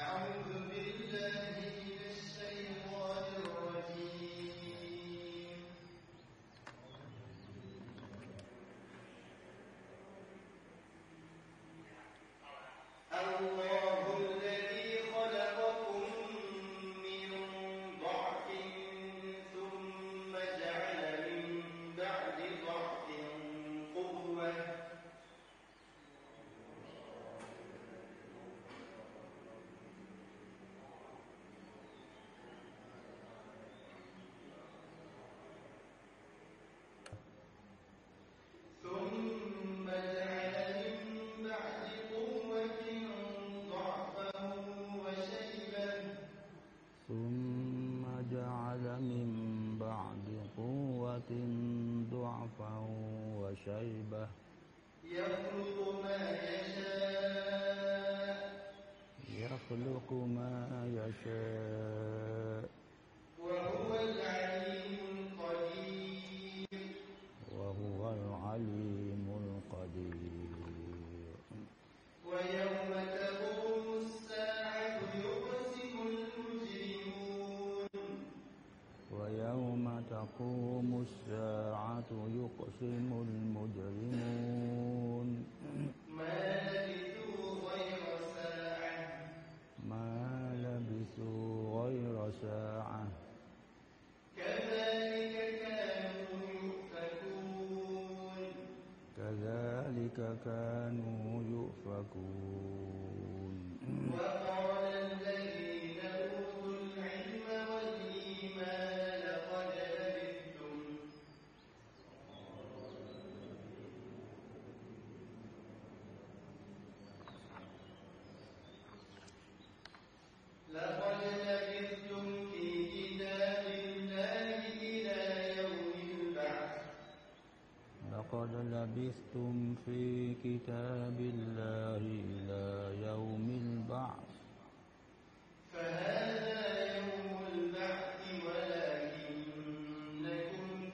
Amen. كتاب الله إلى يوم البعث فهذا يوم البعث ولكنكم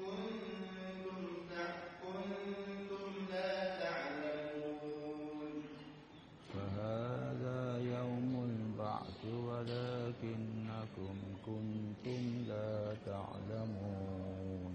كنتم تع- كنتم لا تعلمون فهذا يوم البعث ولكنكم كنتم لا تعلمون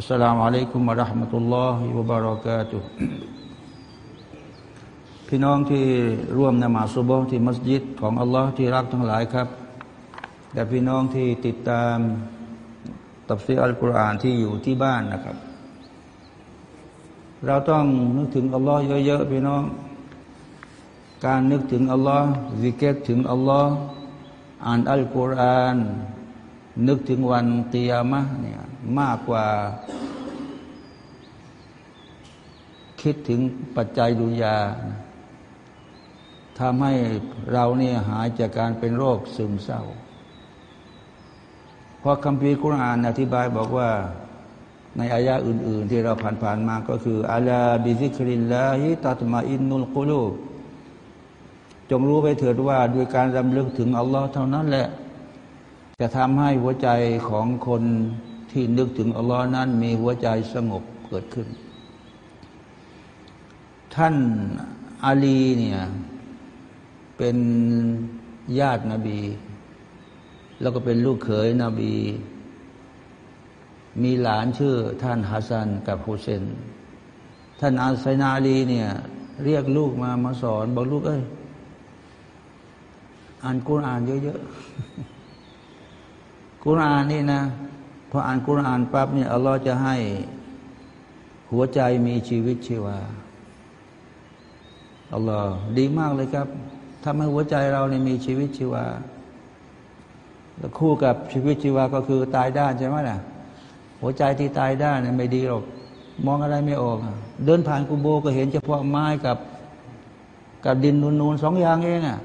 السلام عليكم ورحمة الله وبركاته พี่น้องที่ร่วมนมาสุโบฮ์ที่มัสยิดของอัลลอฮ์ที่รักทั้งหลายครับและพี่น้องที่ติดตามตับซีอัลกุรอานที่อยู่ที่บ้านนะครับ เราต้องนึกถึงอัลลอฮ์เยอะๆพี่น้อง การนึกถึงอัลลอฮ์วิเกตถึงอัลลอฮ์อ่านอัลกุรอาน นึกถึงวันเตียมะห์เนี่ย มากกว่า คิดถึงปัจจัยดุนยาทำให้เราเนี่ยหายจากการเป็นโรคซึมเศร้า เพราะคัมภีร์กุรอานอธิบายบอกว่าในอายะอื่น ๆ ที่เราผ่าน ๆ มาก็คืออัลาบิซิคริลลาฮิตัตมาอินนุลกุลูจงรู้ไปเถิดว่าด้วยการรำลึกถึงอัลลอฮ์เท่านั้นแหละ จะทำให้หัวใจของคน ที่นึกถึงอัลลอฮ์นั้นมีหัวใจสงบเกิดขึ้น ท่านอาลีเนี่ยเป็นญาตินบี แล้วก็เป็นลูกเขยนบี มีหลานชื่อท่านฮัสซันกับฮุเซน ท่านอาไซนาลีเนี่ยเรียกลูกมามาสอน บอกลูกเอ้ยอ่านกุรอานเยอะๆกุรอานนี่นะ พออ่านกุรอานปั๊บเนี่ยอัลลอฮ์จะให้หัวใจมีชีวิตชีวาอัลลอฮ์ดีมากเลยครับทำให้หัวใจเราเนี่ยมีชีวิตชีวาแล้วคู่กับชีวิตชีวาก็คือตายด้านใช่ไหมล่ะ หัวใจที่ตายด้านเนี่ยไม่ดีหรอก มองอะไรไม่ออก เดินผ่านกูโบก็เห็นเฉพาะไม้กับ กับดินนูนๆสองอย่างเองอะ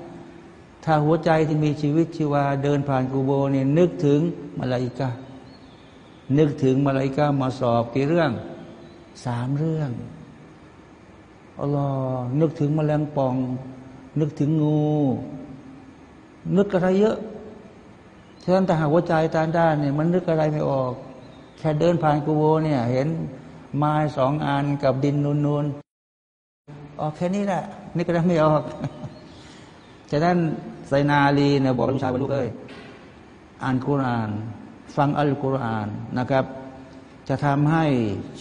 ถ้าหัวใจที่มีชีวิตชีวา เดินผ่านกูโบเนี่ยนึกถึงมาลาอิกา นึกถึงมาลาอิกามาสอบกี่เรื่องสามเรื่องอัลลอฮ์นึกถึงมแมลงป่อง นึกถึงงู นึกอะไรเยอะฉะนั้นแต่หากหัวใจตาด้านเนี่ยมันนึกอะไรไม่ออก แค่เดินผ่านกูโวเนี่ย เห็นไม้สองอันกับดินนูนๆออกแค่นี้แหละนึกอะไรไม่ออกฉะนั้นไซนาลีเนี่ยบอกลูกชายว่าลูกเอ้ยอ่านกุราน ฟังอัลกุรอานนะครับ จะทำให้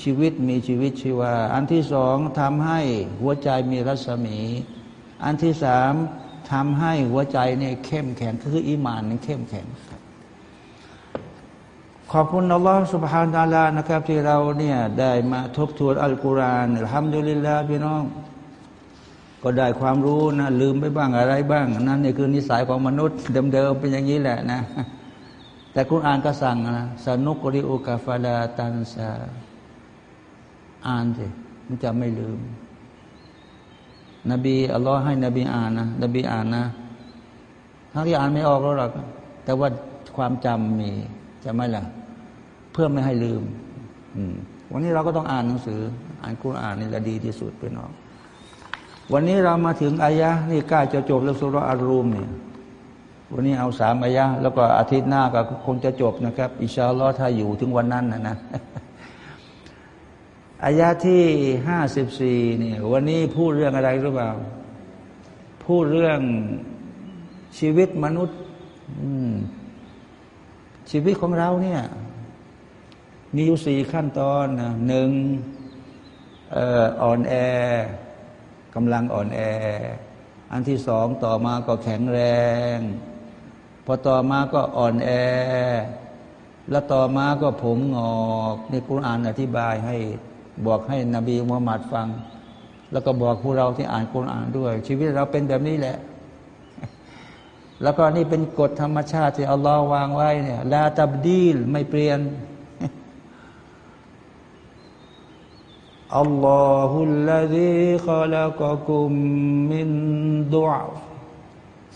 ชีวิตมีชีวิตชีวา อันที่สองทำให้หัวใจมีรัศมี อันที่สามทำให้หัวใจเนี่ยเข้มแข็งคืออีมานนี่เข้มแข็ง ขอบคุณอัลลอฮฺสุบฮานาลานะครับ ที่เราเนี่ยได้มาทบทวนอัลกุรอานทำดุลิลลาพี่น้อง ก็ได้ความรู้นะลืมไปบ้างอะไรบ้าง นั่นนี่คือนิสัยของมนุษย์เดิมๆเป็นอย่างนี้แหละนะ แต่กุรอานก็สั่งนะสนุกริอุกาฟาลาตันซาอ่านสิมันจะไม่ลืม นบีอัลลอฮ์ให้นบีอ่านนะนบีอ่านนะทั้งที่อ่านไม่ออกแล้วหรอกแต่ว่าความจำมีจะไม่ล่ะ เพื่อไม่ให้ลืมวันนี้เราก็ต้องอ่านหนังสือ อ่านกุรอานนี่แหละดีที่สุดเป็นน้องวันนี้เรามาถึงอายะนี่ใกล้จะจบแล้วสุรอารูมเนี่ย วันนี้เอาสามอายะแล้วก็อาทิตย์หน้าก็คงจะจบนะครับ อิชาลอถ้าอยู่ถึงวันนั้นนะนะอายะที่ห้าสิบสี่เนี่ยวันนี้พูดเรื่องอะไรหรือเปล่า พูดเรื่องชีวิตมนุษย์ชีวิตของเราเนี่ย มีอยู่สี่ขั้นตอนนะหนึ่งอ่อนแอกำลังอ่อนแอ อันที่สองต่อมาก็แข็งแรง พอต่อมาก็อ่อนแอ แล้วต่อมาก็ผมงอกในคุรานอธิบายให้บอกให้นบีมุฮัมมัดฟัง แล้วก็บอกพวกเราที่อ่านคุรานด้วย ชีวิตเราเป็นแบบนี้แหละ แล้วก็นี่เป็นกฎธรรมชาติที่อัลลอฮ์วางไว้เนี่ยลาตับดีลไม่เปลี่ยนอัลลอฮุลลาฮิขลักกุมมินดุอา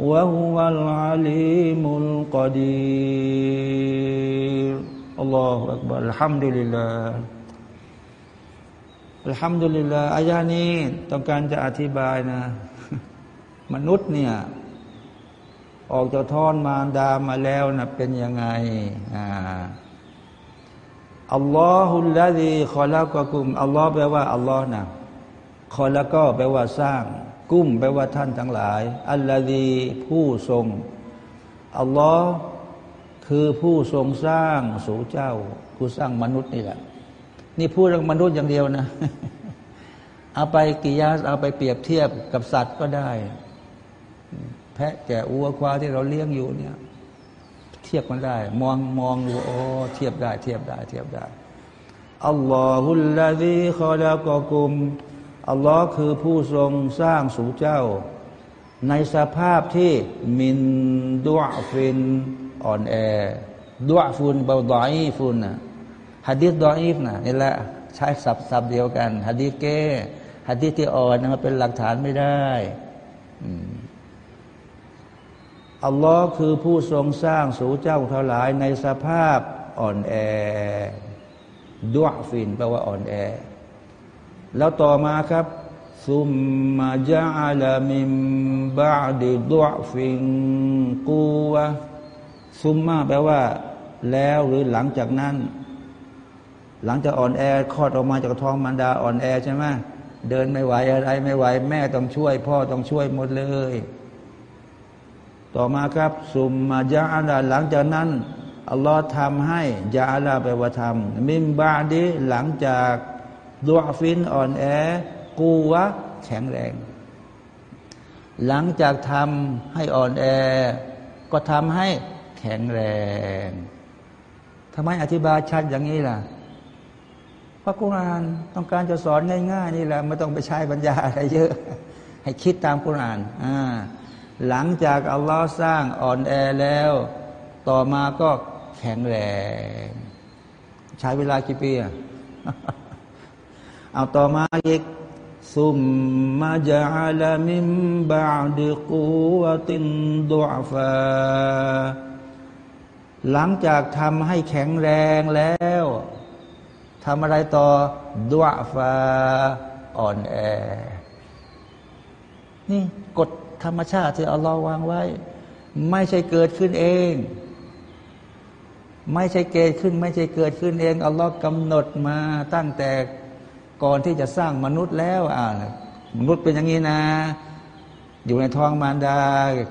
وهو العليم القدير الله أكبر الحمد لله อัลฮัมดุลิลลาอายานี้ต้องการจะอธิบายนะ มนุษย์เนี่ย ออกจากท้อนมารดามาแล้วนะเป็นยังไงอ่า อัลลอฮุลลาดีคอละกกุมอัลลอฮ์แปลว่าอัลลอฮ์นะคอละก็แปลว่าสร้าง กุ้มแปลว่าท่านทั้งหลาย อัลลาดีผู้ทรง อัลลอฮ์คือผู้ทรงสร้างสูเจ้า ผู้สร้างมนุษย์นี่แหละ นี่พูดเรื่องมนุษย์อย่างเดียวนะ เอาไปกิยาสเอาไปเปรียบเทียบกับสัตว์ก็ได้ แพะแกะวัวควายที่เราเลี้ยงอยู่เนี่ย เทียบกันได้ มองมองดูโอ้เทียบได้ เทียบได้ เทียบได้الله الذي خلقكم อัลลอฮ์คือผู้ทรงสร้างสู่เจ้า ในสภาพที่มินดุอฟินอ่อนแอดุอฟุนเบาดอยฟุนนะฮัดดิษดอยฟนะนี่แหละใช้ศัพท์ศัพท์เดียวกันฮะดีษเก๊ฮัดดิษที่อ่อนนะมันเป็นหลักฐานไม่ได้อัลลอฮ์คือผู้ทรงสร้างสู่เจ้าทั้งหลายในสภาพอ่อนแอดุอฟินแปลว่าอ่อนแอ แล้วต่อมาครับซุมมาจาลามิมบาดิดุอฟินกูวะซุมมาแปลว่า แล้วหรือหลังจากนั้น หลังจากอ่อนแอคลอดออกมาจากท้องมารดาอ่อนแอใช่ไหมเดินไม่ไหวอะไรไม่ไหว แม่ต้องช่วย พ่อต้องช่วยหมดเลย ต่อมาครับซุมมาจาลาหลังจากนั้นอัลลอฮ์ทำให้ยาลาไปว่าทำมิมบาดีหลังจาก ดวฟินอ่อนแอ กูวะแข็งแรง หลังจากทำให้อ่อนแอ ก็ทำให้แข็งแรงทำไมอธิบายชัดอย่างนี้ล่ะพระกุรานต้องการจะสอนง่ายๆนี่แหละไม่ต้องไปใช้ปัญญาอะไรเยอะ ให้คิดตามกุรานอ่าหลังจากอัลลอฮ์สร้างอ่อนแอแล้ว ต่อมาก็แข็งแรง ใช้เวลากี่ปีอะ เอาต่อมาอีกซุมมาจาลามิมบาดิกูวตินดุอฟาหลังจากทำให้แข็งแรงแล้วทำอะไรต่อดุอฟาอ่อนแอ นี่กฎธรรมชาติที่อัลลอฮ์วางไว้ ไม่ใช่เกิดขึ้นเอง ไม่ใช่เกิดขึ้น ไม่ใช่เกิดขึ้นเองอัลลอฮ์กำหนดมาตั้งแต่ ก่อนที่จะสร้างมนุษย์แล้วอ่ามนุษย์เป็นอย่างนี้นะ อยู่ในท้องมารดา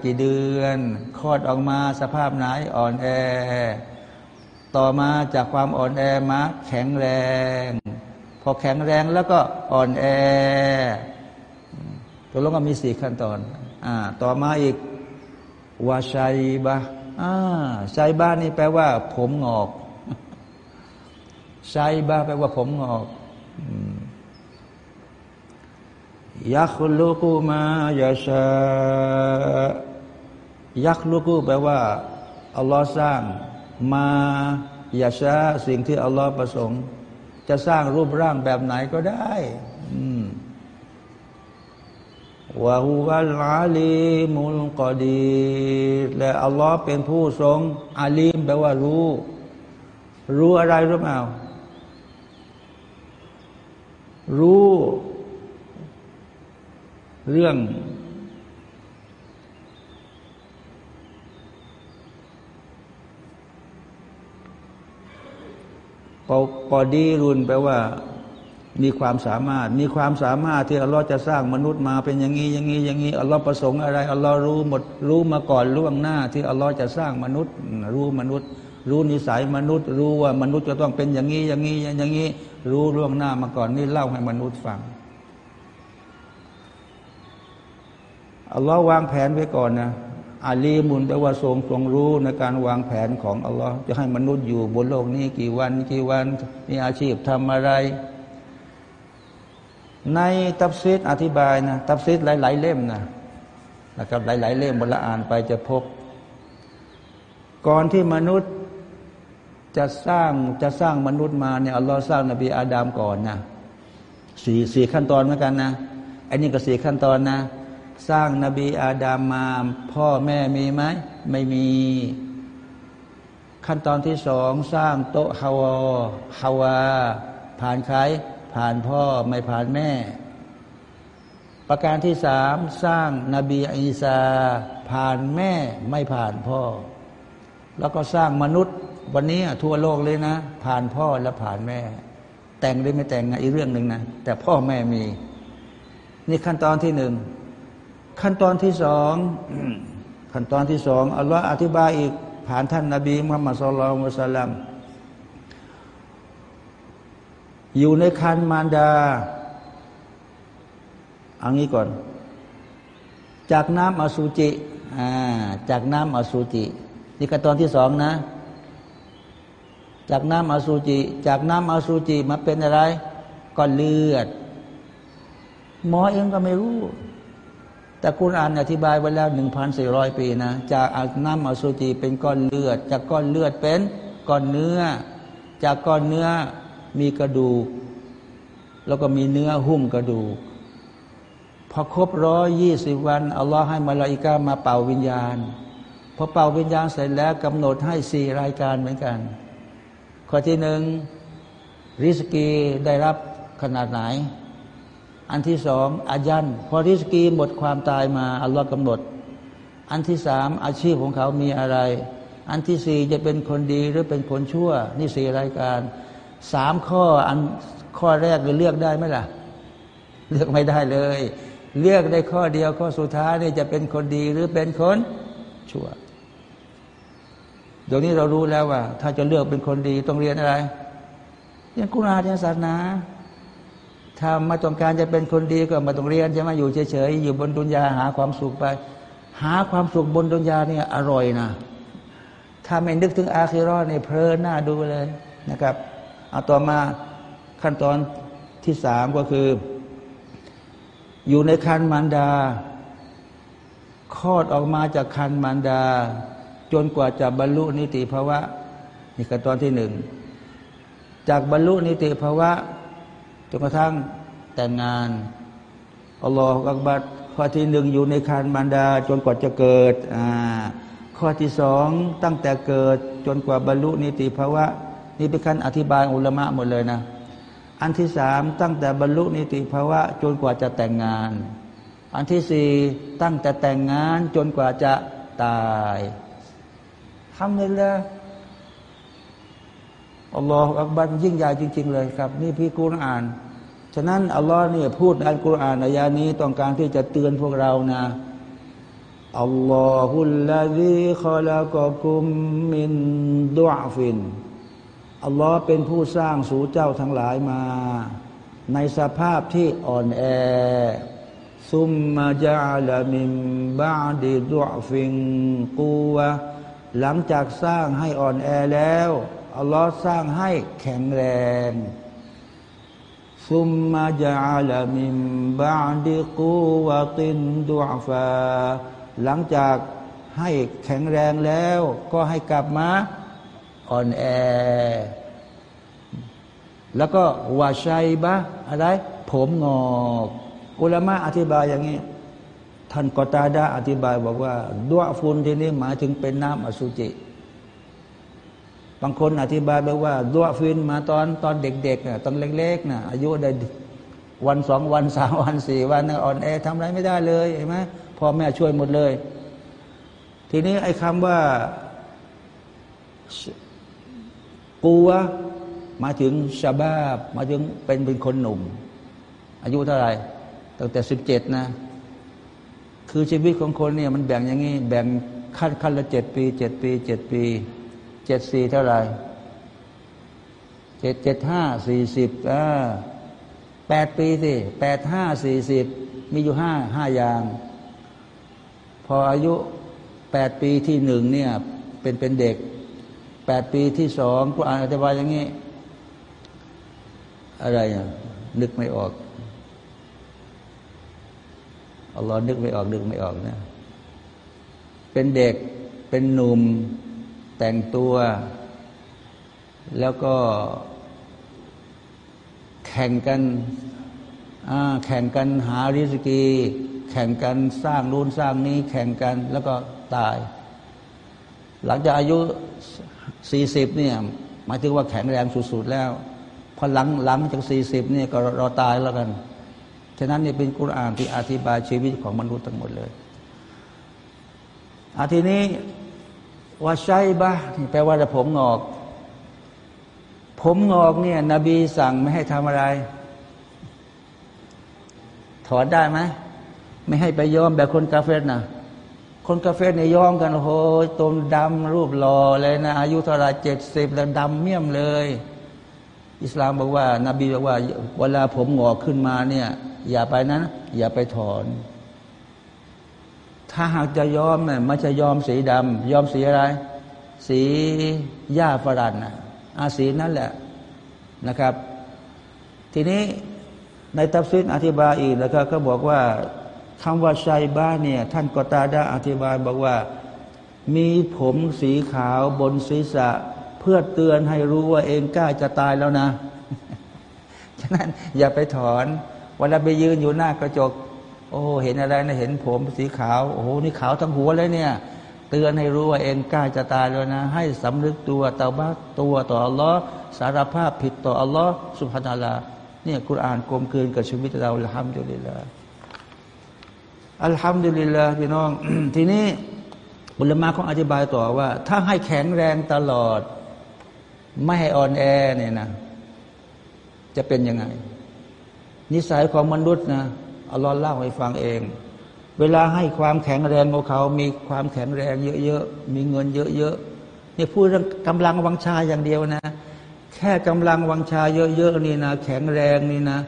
กี่เดือนคลอดออกมาสภาพไหนอ่อนแอ ต่อมาจากความอ่อนแอมาแข็งแรง พอแข็งแรงแล้วก็อ่อนแอตัวลงก็มีสี่ขั้นตอนอ่าต่อมาอีกวาชัยบะอ่าชัยบะนี่แปลว่า ผมงอกชัยบะแปลว่าผมงอก ยักลุกุมายาชายักลุกุแปลว่าอัลลอฮ์สร้าง มายาชาสิ่งที่อัลลอฮ์ประสงค์ จะสร้างรูปร่างแบบไหนก็ได้วะฮุวัลอาลีมุลกอดีและอัลลอฮ์เป็นผู้ทรงอาลีมแปลว่ารู้ รู้อะไรรู้เปล่ารู้ เรื่องกอดีรุนแปลว่า มีความสามารถ มีความสามารถที่อัลลอฮ์จะสร้างมนุษย์มาเป็นอย่างนี้อย่างนี้อย่างนี้อัลลอฮ์ประสงค์อะไรอัลลอฮ์รู้หมดรู้มาก่อนล่วงหน้า ที่อัลลอฮ์จะสร้างมนุษย์ รู้มนุษย์ รู้นิสัยมนุษย์ รู้ว่ามนุษย์จะต้องเป็นอย่างนี้อย่างนี้อย่างนี้ รู้ล่วงหน้ามาก่อนนี่เล่าให้มนุษย์ฟัง อัลลอฮ์วางแผนไว้ก่อนนะอาลีมุนแปลว่าทรงทรงรู้ในการวางแผนของอัลลอฮ์จะให้มนุษย์อยู่บนโลกนี้กี่วันกี่วันมีอาชีพทำอะไร ในตับซิดอธิบายนะตับซิดหลาย ๆ เล่มนะนะครับหลาย ๆ เล่มบนละอ่านไปจะพบ ก่อนที่มนุษย์จะสร้างจะสร้างมนุษย์มาเนี่ยอัลลอฮ์สร้างนบีอาดามก่อนนะสี่สี่ขั้นตอนเหมือนกันนะไอันนี้ก็สี่ขั้นตอนนะ สร้างนบีอาดามมา พ่อแม่มีไหม ไม่มี ขั้นตอนที่สองสร้างโตฮาวาฮาวา ผ่านใคร ผ่านพ่อไม่ผ่านแม่ ประการที่สามสร้างนบีอีสา ผ่านแม่ไม่ผ่านพ่อ แล้วก็สร้างมนุษย์ วันนี้ทั่วโลกเลยนะ ผ่านพ่อและผ่านแม่ แต่งหรือไม่แต่งอีกเรื่องหนึ่งนะ แต่พ่อแม่มี นี่ขั้นตอนที่หนึ่ง ขั้นตอนที่สองขั้นตอนที่สองอัลลอฮ์อธิบายอีก ผ่านท่านนาบีมุฮัมมัดสุลลัลมุสลัมอยู่ในคันมารดาเอางี้ก่อน จากน้ำอสุจิจากน้ำอสุจินี่ขั้นตอนที่สองนะ จากน้ำอสุจิจากน้ำอสุจิมาเป็นอะไรก้อนเลือด หมอเองก็ไม่รู้ แต่คุณอ่านอธิบายไว้แล้วหนึ่งพันสี่ร้อยปีนะ จากน้ำอสุจิเป็นก้อนเลือด จากก้อนเลือดเป็นก้อนเนื้อ จากก้อนเนื้อมีกระดูก แล้วก็มีเนื้อหุ้มกระดูก พอครบร้อยยี่สิบวัน อัลลอฮ์ให้มาลาอิกามาเป่าวิญญาณ พอเป่าวิญญาณเสร็จแล้วกำหนดให้สี่รายการเหมือนกัน ข้อที่หนึ่งริสกีได้รับขนาดไหน อันที่สองอายันพอริสกีหมดความตายมาอัลลอฮ์กำหนด อันที่สามอาชีพของเขามีอะไร อันที่สี่จะเป็นคนดีหรือเป็นคนชั่ว นี่สี่รายการสามข้ออันข้อแรกเลือกได้ไหมล่ะ เลือกไม่ได้เลย เลือกได้ข้อเดียวข้อสุดท้ายนี่จะเป็นคนดีหรือเป็นคนชั่วเดี๋ยวนี้เรารู้แล้วว่า ถ้าจะเลือกเป็นคนดีต้องเรียนอะไรเรียนกุณาเรียนศาสนา ถ้ามาต้องการจะเป็นคนดีก็มาต้องเรียนใช่ไหมอยู่เฉยๆอยู่บนดุนยาหาความสุขไป หาความสุขบนดุนยาเนี่ยอร่อยนะถ้าไม่นึกถึงอาคิรอดเนี่ยเพลินหน้าดูเลยนะครับเอาต่อมาขั้นตอนที่สามก็คือ อยู่ในคันมารดาคลอดออกมาจากคันมารดา จนกว่าจะบรรลุนิติภาวะนี่คือตอนที่หนึ่งจากบรรลุนิติภาวะ จนกระทั่งแต่งงานอัลลอฮฺอักบัดข้อที่หนึ่งอยู่ในคันมารดา จนกว่าจะเกิดอ่าข้อที่สองตั้งแต่เกิดจนกว่าบรรลุนิติภาวะ นี่เป็นการอธิบายอุลมะหมดเลยนะ อันที่สามตั้งแต่บรรลุนิติภาวะ จนกว่าจะแต่งงาน อันที่สี่ตั้งแต่แต่งงานจนกว่าจะตายทำเลยละ อัลลอฮฺอักบัรยิ่งใหญ่จริง ๆ เลยครับ นี่พี่กุรอาน ฉะนั้นอัลลอฮ์เนี่ยพูดในอัลกุรอานอายานี้ต้องการที่จะเตือนพวกเรานะอัลลอฮุลลาฮิขลักกุมมินดุอาฟินอัลลอฮ์เป็นผู้สร้างสู่เจ้าทั้งหลายมา ในสภาพที่อ่อนแอซุมมาจาลามิมบาดีดุอาฟินกูวะหลังจากสร้างให้อ่อนแอแล้ว อัลลอฮ์สร้างให้แข็งแรงซุมมาจาลามิมบาดิกูวะตินดุอาฟาหลังจากให้แข็งแรงแล้ว ก็ให้กลับมาอ่อนแอ แล้วก็วาชัยบะอะไร ผมงอกอุลามะอธิบายอย่างนี้ ท่านกตาดาอธิบายบอกว่าดวฟุนที่นี้หมายถึงเป็นน้ำอสุจิ บางคนอธิบายบอกว่าดัวฟินมาตอนตอนเด็กๆนะตอนเล็กๆน่ะอายุได้วันสองวันสามวันสี่วันอ่อนแอทำอะไรไม่ได้เลยเห็นไหมพ่อแม่ช่วยหมดเลย ทีนี้ไอ้คำว่ากัวมาถึงชาบาบมาถึงเป็นเป็นคนหนุ่ม อายุเท่าไหร่ตั้งแต่สิบเจ็ดนะ คือชีวิตของคนเนี่ยมันแบ่งอย่างนี้ แบ่งขั้นขั้นละเจ็ดปีเจ็ดปีเจ็ดปี เจ็ดสี่เท่าไหร่เจ็ดเจ็ดห้าสี่สิบอ่าแปดปีสิแปดห้าสี่สิบมีอยู่ห้าห้าอย่าง พออายุแปดปีที่หนึ่งเนี่ย เป็นเป็นเด็กแปดปีที่สองกูอ่านอธิบายอย่างนี้ อะไรอะนึกไม่ออกอัลลอฮ์นึกไม่ออกนึกไม่ออกนะ เป็นเด็กเป็นหนุ่ม แต่งตัว แล้วก็แข่งกันแข่งกันหาริสกี แข่งกันสร้างรูนสร้างนี้ แข่งกันแล้วก็ตาย หลังจากอายุสี่สิบเนี่ยหมายถึงว่าแข็งแรงสุดๆแล้วพอหลังหลังจากสี่สิบเนี่ยก็รอตายแล้วกัน ฉะนั้นนี่เป็นกุรอานที่อธิบายชีวิตของมนุษย์ทั้งหมดเลยอาทีนี้ ว่าใช่บะแปลว่าผมงอก ผมงอกเนี่ย นบีสั่งไม่ให้ทำอะไร ถอนได้ไหมไม่ให้ไปย้อมแบบคนกาเฟสนะคนกาเฟสเนี่ยย้อมกันโอ้โหตมดำรูปหล่อเลยนะ อายุเท่าไรเจ็ดสิบแล้วดำเมี่ยมเลย อิสลามบอกว่านบีบอกว่า เวลาผมงอกขึ้นมาเนี่ย อย่าไปนะ อย่าไปถอน ถ้าหากจะยอมเนี่ยมันจะยอมสีดำยอมสีอะไร สีหญ้าฝรั่งนะอาสีนั่นแหละนะครับ ทีนี้ในตัฟซิดอธิบายอีกแล้วก็ก็บอกว่าคำว่าชัยบ้าเนี่ย ท่านกตาดาอธิบายบอกว่า มีผมสีขาวบนศีรษะ เพื่อเตือนให้รู้ว่าเองกล้าจะตายแล้วนะ ฉะนั้นอย่าไปถอนเวลาไปยืนอยู่หน้ากระจก โอ้ เห็นอะไรนะเห็นผมสีขาว โอ้โหนี่ขาวทั้งหัวเลยเนี่ย เตือนให้รู้ว่าเองกล้าจะตายแล้วนะ ให้สำนึกตัวเตาบ้าตัวต่ออัลลอฮ์สารภาพผิดต่ออัลลอฮ์สุภานาลาเนี่ยกุรอานกลมกลืนกับชีวิตเราอัลฮัมดุลิลลาอัลฮัมดุลิลลาพี่น้อง ทีนี้บุลมาเขาอธิบายต่อว่า ถ้าให้แข็งแรงตลอด ไม่ให้อ่อนแอเนี่ยนะ จะเป็นยังไง นิสัยของมนุษย์นะ อัลลอฮ์เล่าให้ฟังเอง เวลาให้ความแข็งแรงของเขา มีความแข็งแรงเยอะๆ มีเงินเยอะๆนี่พูดเรื่องกำลังวังชาอย่างเดียวนะ แค่กำลังวังชาเยอะๆนี่นะ แข็งแรงนี่นะ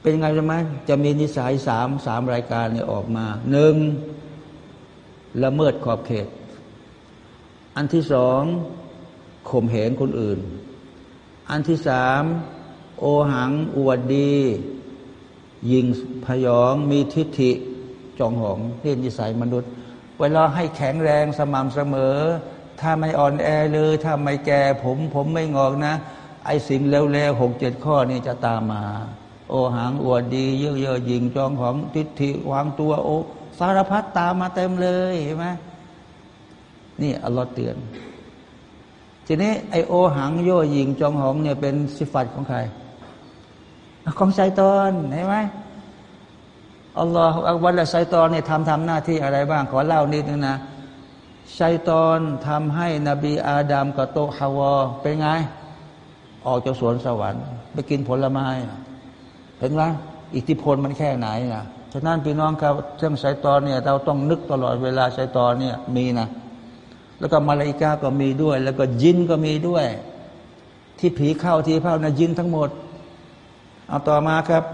เป็นไงรู้ไหมจะมีนิสัยสามสามรายการเนี่ยออกมาหนึ่งละเมิดขอบเขต อันที่สองข่มเหงคนอื่น อันที่สามโอหังอวดดี ยิงพยองมีทิฏฐิจองหองนี่นิสัยมนุษย์ เวลาให้แข็งแรงสม่ำเสมอ ถ้าไม่อ่อนแอเลย ถ้าไม่แก่ผม ผมไม่งอกนะ ไอ้สิ่งเลวๆหกเจ็ดข้อนี่จะตามมา โอหังอวดดี เยอะๆยิงจองของทิฏฐิวางตัวโอสารพัดตามมาเต็มเลยเห็นไหมนี่อัลลอฮ์เตือน ทีนี้ไอโอหังโยยิงจองหองเนี่ยเป็นสิฟัตของใคร ของไซตอนเห็นไหมอัลลอฮฺอักบัลและไซตอนเนี่ยทำทำหน้าที่อะไรบ้าง ขอเล่านิดนึงนะไซตอนทำให้นบีอาดัมกับโตฮาวอเป็นไง ออกจากสวนสวรรค์ ไปกินผลไม้เห็นไหมอิทธิพลมันแค่ไหนนะฉะนั้นพี่น้องครับเรื่องไซตอนเนี่ยเราต้องนึกตลอดเวลาไซตอนเนี่ยมีนะแล้วก็มาลาอิกาก็มีด้วย แล้วก็ยินก็มีด้วย ที่ผีเข้าที่เข้านะยินทั้งหมด เอาต่อมาครับ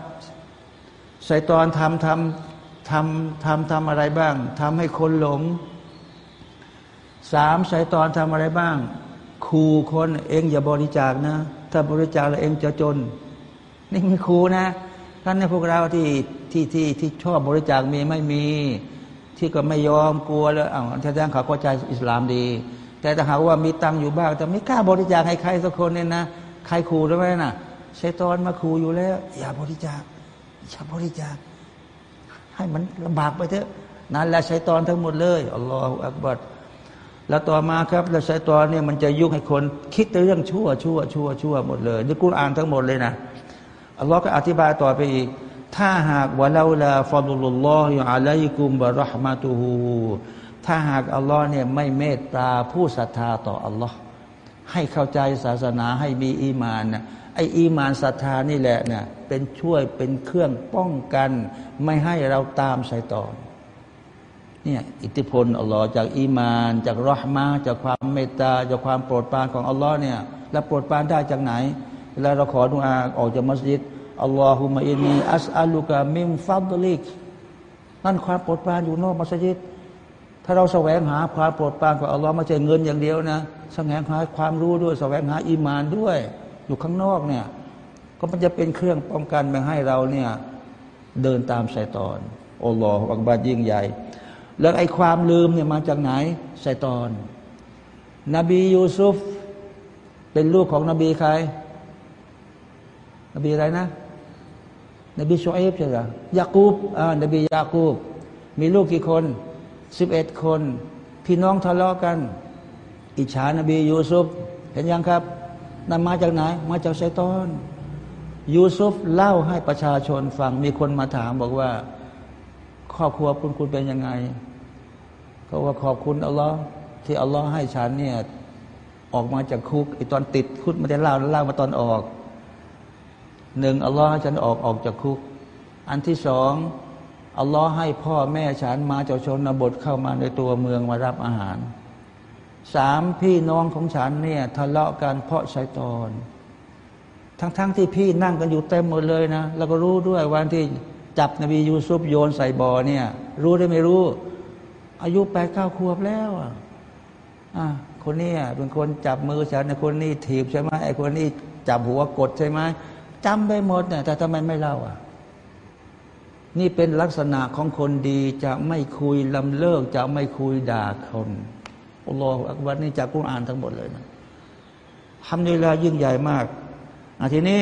ไซตอนทำทำทำทำทำอะไรบ้างทำให้คนหลงสามไซตอนทำอะไรบ้างขู่คนเองอย่าบริจาคนะ ถ้าบริจาคแล้วเองจะจน นี่มีครูนะท่านในพวกเราที่ที่ที่ที่ชอบบริจาคมีไม่มี ที่ก็ไม่ยอมกลัวแล้วอ้าวท่านเขาเข้าใจอิสลามดี แต่ถ้าหากว่ามีตังอยู่บ้าง แต่ไม่กล้าบริจาคให้ใครสักคนเนี่ยนะ ใครขู่ได้ไหมนะ่ะ ใช้ตอนมาขู่อยู่แล้ว อย่าบริจาคอย่าบริจาคให้มันลำบากไปเถอะนั่นแหละใช้ตอนทั้งหมดเลยอัลลอฮฺอักบัดแล้วต่อมาครับ แล้วใช้ตอนเนี่ยมันจะยุ่งให้คน คิดแต่เรื่องชั่วชั่วชั่วชั่วหมดเลยนี่กุรอานทั้งหมดเลยนะอัลลอฮ์ก็อธิบายต่อไปอีกถ้าหากวะลาลาฟาดุลลอฮิอะลัยกุมบะรหมะตูฮูถ้าหากอัลลอฮ์เนี่ยไม่เมตตาผู้ศรัทธาต่ออัลลอฮ์ให้เข้าใจศาสนาให้มีอีมานนะ ไอ้อีมานศรัทธานี่แหละเนี่ยเป็นช่วยเป็นเครื่องป้องกัน ไม่ให้เราตามไซตอนเนี่ยอิทธิพลอัลลอฮ์จากอีมาน จากรหมาจากความเมตตาจากความโปรดปรานของอัลลอฮ์เนี่ยแล้วโปรดปรานได้จากไหนเวลาเราขอดุอาออกจากมัสยิดอัลลอฮุมะอินีอัสอัลุกะมิมฟัดลิกนั่นความโปรดปรานอยู่นอกมัสยิด ถ้าเราแสวงหาความโปรดปรานของอัลลอฮ์ไม่ใช่เงินอย่างเดียวนะแสวงหาความรู้ด้วยแสวงหาอีมานด้วย อยู่ข้างนอกเนี่ย ก็มันจะเป็นเครื่องป้องกันไม่ให้เราเนี่ยเดินตามไซตอนอัลลอฮฺอักบารยิ่งใหญ่ แล้วไอ้ความลืมเนี่ยมาจากไหนไซตอน นบียูซุฟ เป็นลูกของนบีใคร นบีอะไรนะ นบีชูเอฟใช่ไหมยากูบอ่านบียากูบ มีลูกกี่คนสิบเอ็ดคน พี่น้องทะเลาะกัน อิจฉานบียูซุฟ เห็นยังครับ นั่นมาจากไหน มาจากไซตอน ยูซุฟเล่าให้ประชาชนฟัง มีคนมาถามบอกว่า ครอบครัวคุณคุณเป็นยังไงเขาว่าขอบคุณอัลลอฮ์ที่อัลลอฮ์ให้ฉันเนี่ยออกมาจากคุกไอตอนติดคุกไม่ได้เล่าเล่ามาตอนออกหนึ่งอัลลอฮ์ให้ฉันออกออกจากคุก อันที่สองอัลลอฮ์ให้พ่อแม่ฉันมาจากชนบทเข้ามาในตัวเมืองมารับอาหาร สามพี่น้องของฉันเนี่ยทะเลาะกันเพราะชัยตอน ทั้งๆทที่พี่นั่งกันอยู่เต็มหมดเลยนะแล้วก็รู้ด้วยวันที่จับนบียูซุฟโยนใส่บ่อเนี่ย รู้ได้ไม่รู้ อายุแปดเก้าขวบแล้วอะคนนี้เป็นคนจับมือฉันคนนี้ถีบใช่ไหมไอ้คนนี้จับหัวกดใช่ไหมจำไปหมดเนี่ยแต่ทำไมไม่เล่าอะ นี่เป็นลักษณะของคนดีจะไม่คุยลำเลิกจะไม่คุยด่าคน อัลลอฮฺอักบัรนี่จากกุรอานทั้งหมดเลยนะทำดีลายิ่งใหญ่มากทีนี้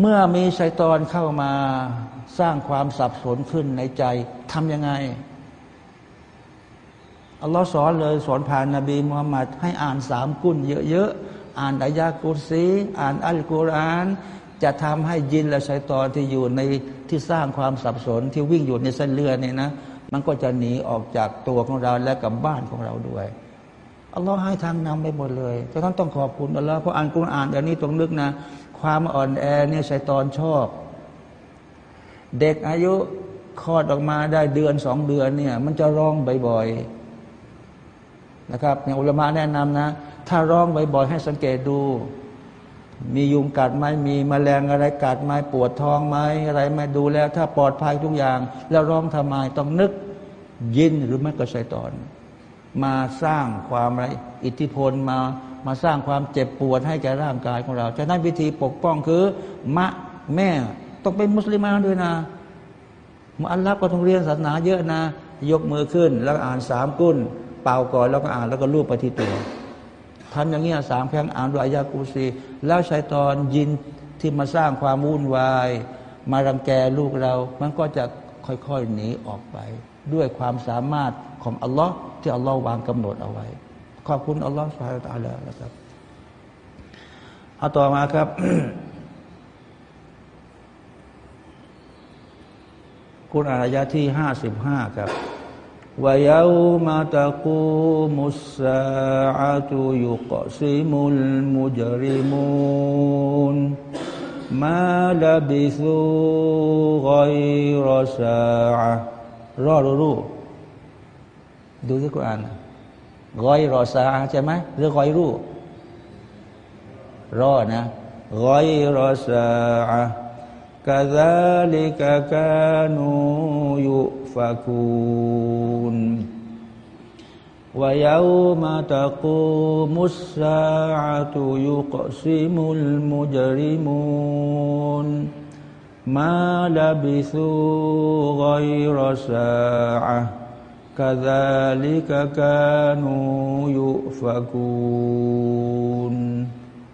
เมื่อมีชัยตอนเข้ามาสร้างความสับสนขึ้นในใจทำยังไงอัลลอฮ์สอนเลยสอนผ่านนาบีมุฮัมมัดให้อ่านสามกุนเยอะๆ อ่านอายากุซีอ่านอัลกุรอาน จะทำให้ยินและชัยตอนที่อยู่ในที่สร้างความสับสนที่วิ่งอยู่ในเส้นเลือดเนี่ยนะ มันก็จะหนีออกจากตัวของเราและกับบ้านของเราด้วยอัลลอฮ์ให้ทางนำไปหมดเลยฉะนั้นต้องขอบคุณอัลลอฮ์เพราะอ่านกุรอานเดี๋ยวนี้ต้องนึกนะ ความอ่อนแอเนี่ยชัยตอนชอบ เด็กอายุคลอดออกมาได้เดือนสองเดือนเนี่ย มันจะร้องบ่อยๆนะครับอย่างอุลมะแนะนำนะ ถ้าร้องบ่อยๆให้สังเกตดู มียุงกัดไหมมีมแมลงอะไรกัดไหมปวดท้องไหมอะไรไหมดูแล้ว ถ้าปลอดภัยทุกอย่าง แล้วร้องทำไมต้องนึกยินหรือไม่ก็ใส่ตอน มาสร้างความอะไรอิทธิพลมามาสร้างความเจ็บปวดให้แก่ร่างกายของเราจะนั้นวิธีปกป้องคือ มะแม่ต้องเป็นมุสลิมาด้วยนะมอัลลัฟก็ต้องเรียนศาสนาเยอะนะ ยกมือขึ้น แล้วอ่านสามกุลเป่าก่อนแล้วก็อ่านแล้วก็ลูบไปที่ตัว ทำอย่างเงี้ยสามครั้งอ่านด้วยอายากูซีแล้วชัยตอนยินที่มาสร้างความวุ่นวาย มารังแกลูกเรา มันก็จะค่อยๆหนีออกไป ด้วยความสามารถของอัลลอฮ์ที่อัลลอฮ์วางกำหนดเอาไว้ ขอบคุณอัลลอฮ์สุบฮานาอัลลอฮ์นะครับเอาต่อมาครับคุณอายะที่ห้าสิบห้าครับ ويوم تقوم الساعة يقسم المجرمون ما لبثوا غير ساعة รอรู้รู้ดูที่กุรอานรอยรอซาใช่ไหมหรือรอยรู้รอนะรอยรอซา كذلك كانوا يؤفكون ويوم تقوم الساعة يقسم المجرمون ما لبثوا غير ساعة كذلك كانوا يؤفكون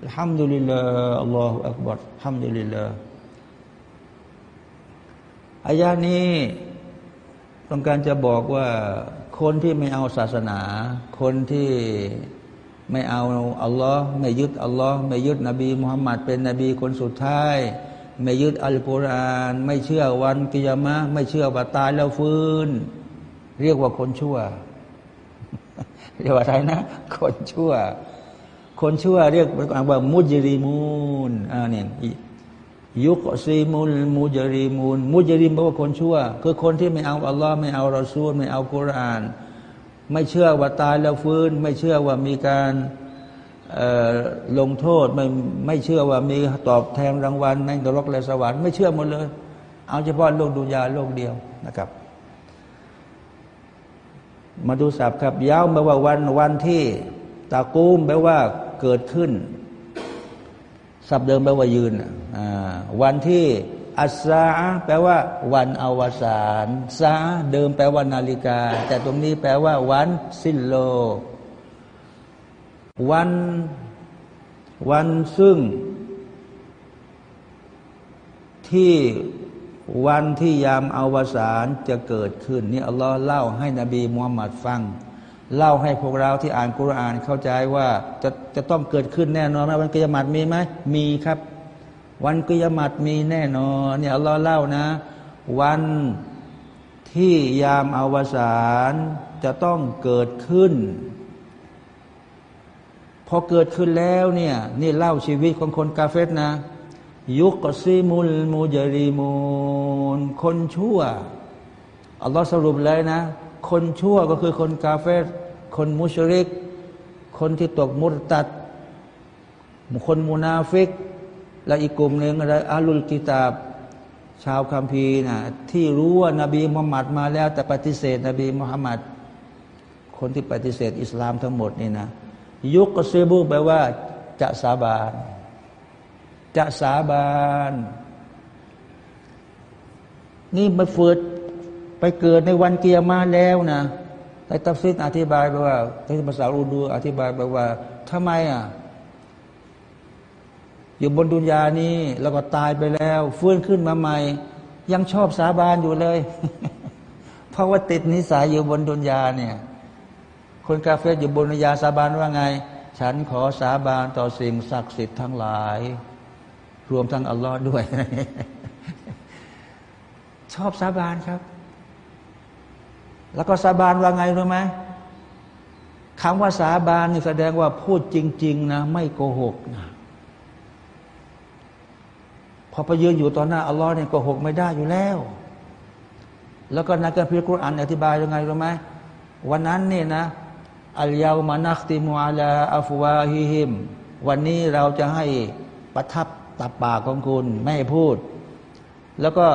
الحمد لله الله أكبر الحمد لله อายานี้ ต้องการจะบอกว่าคนที่ไม่เอาศาสนา คนที่ไม่เอาอัลลอฮ์ไม่ยึดอัลลอฮ์ไม่ยึดนบีมุฮัมมัดเป็นนบีคนสุดท้าย ไม่ยึดอัลกุรอาน ไม่เชื่อวันกิยามะไม่เชื่อว่าตายแล้วฟื้น เรียกว่าคนชั่ว เรียกว่าอะไรนะ คนชั่ว คนชั่วเรียกว่ามุจริมูนอ่าเนี่ย ยุกซีมุลมุจริมูลมุจริมแปลว่าคนชั่ว คือคนที่ไม่เอาอัลลอฮ์ไม่เอารอซูล ไม่เอากุราน ไม่เชื่อว่าตายแล้วฟื้น ไม่เชื่อว่ามีการลงโทษไม่ไม่เชื่อว่ามีตอบแทนรางวัลในนรกและสวรรค์ไม่เชื่อหมดเลย เอาเฉพาะโลกดุนยาโลกเดียวนะครับ มาดูสับครับยาวแปลว่าวันวันที่ตะกูมแปลว่าเกิดขึ้นศัพท์เดิมแปลว่ายืน วันที่อัสซาแปลว่า วันอวสานซาเดิมแปลว่านาฬิกา แต่ตรงนี้แปลว่า วันสิ้นโลก วัน วันซึ่ง ที่วันที่ยามอวสานจะเกิดขึ้น นี่อัลลอฮ์เล่าให้นบีมุฮัมมัดฟัง เล่าให้พวกเราที่อ่านกุรอานเข้าใจว่าจะจะต้องเกิดขึ้นแน่นอนไหมวันกิยามัดมีไหมมีครับ วันกิยามัดมีแน่นอนเนี่ยอัลลอฮ์เล่านะ วันที่ยามอวสานจะต้องเกิดขึ้น พอเกิดขึ้นแล้วเนี่ยนี่เล่าชีวิตของคนกาเฟตนะ ยุกซิมุลมูจริมูนคนชั่วอัลลอฮ์สรุปเลยนะ คนชั่วก็คือคนกาเฟตคนมุชริก คนที่ตกมุตตัด คนมุนาฟิก และอีกกลุ่มหนึ่งอะไรอาลุลกิตาบ ชาวคัมภีร์นะที่รู้ว่านาบีมุฮัมมัดมาแล้ว แต่ปฏิเสธนบีมุฮัมมัดคนที่ปฏิเสธอิสลามทั้งหมดนี่นะ ยุกกซีบุแปลว่า จะสาบาน จะสาบาน นี่มาฝึกไปเกิดในวันเกียร์มาแล้วนะในตัฟซิดอธิบายไปว่าในภาษาอูดูอธิบายไปว่าทำไมอะ อยู่บนดุนยานี้ แล้วก็ตายไปแล้ว ฟื้นขึ้นมาใหม่ ยังชอบสาบานอยู่เลย เพราะว่าติดนิสัยอยู่บนดุนยาเนี่ย คนกาเฟสอยู่บนดุนยาสาบานว่าไง ฉันขอสาบานต่อสิ่งศักดิ์สิทธิ์ทั้งหลาย รวมทั้งอัลลอฮ์ด้วย ชอบสาบานครับ แล้วก็สาบานว่าไงรู้ไหมคำว่าสาบานนี่แสดงว่าพูดจริง ๆ นะ ไม่โกหกนะ พอไปยืนอยู่ต่อหน้าอัลลอฮ์เนี่ยโกหกไม่ได้อยู่แล้ว แล้วก็นักการพิจารณาอธิบายยังไงรู้ไหมวันนั้นเนี่ยนะอัลยาวมานักติมูอาลาอัฟวาฮิฮิมวันนี้เราจะให้ประทับตับปากของคุณไม่พูด แล้วก็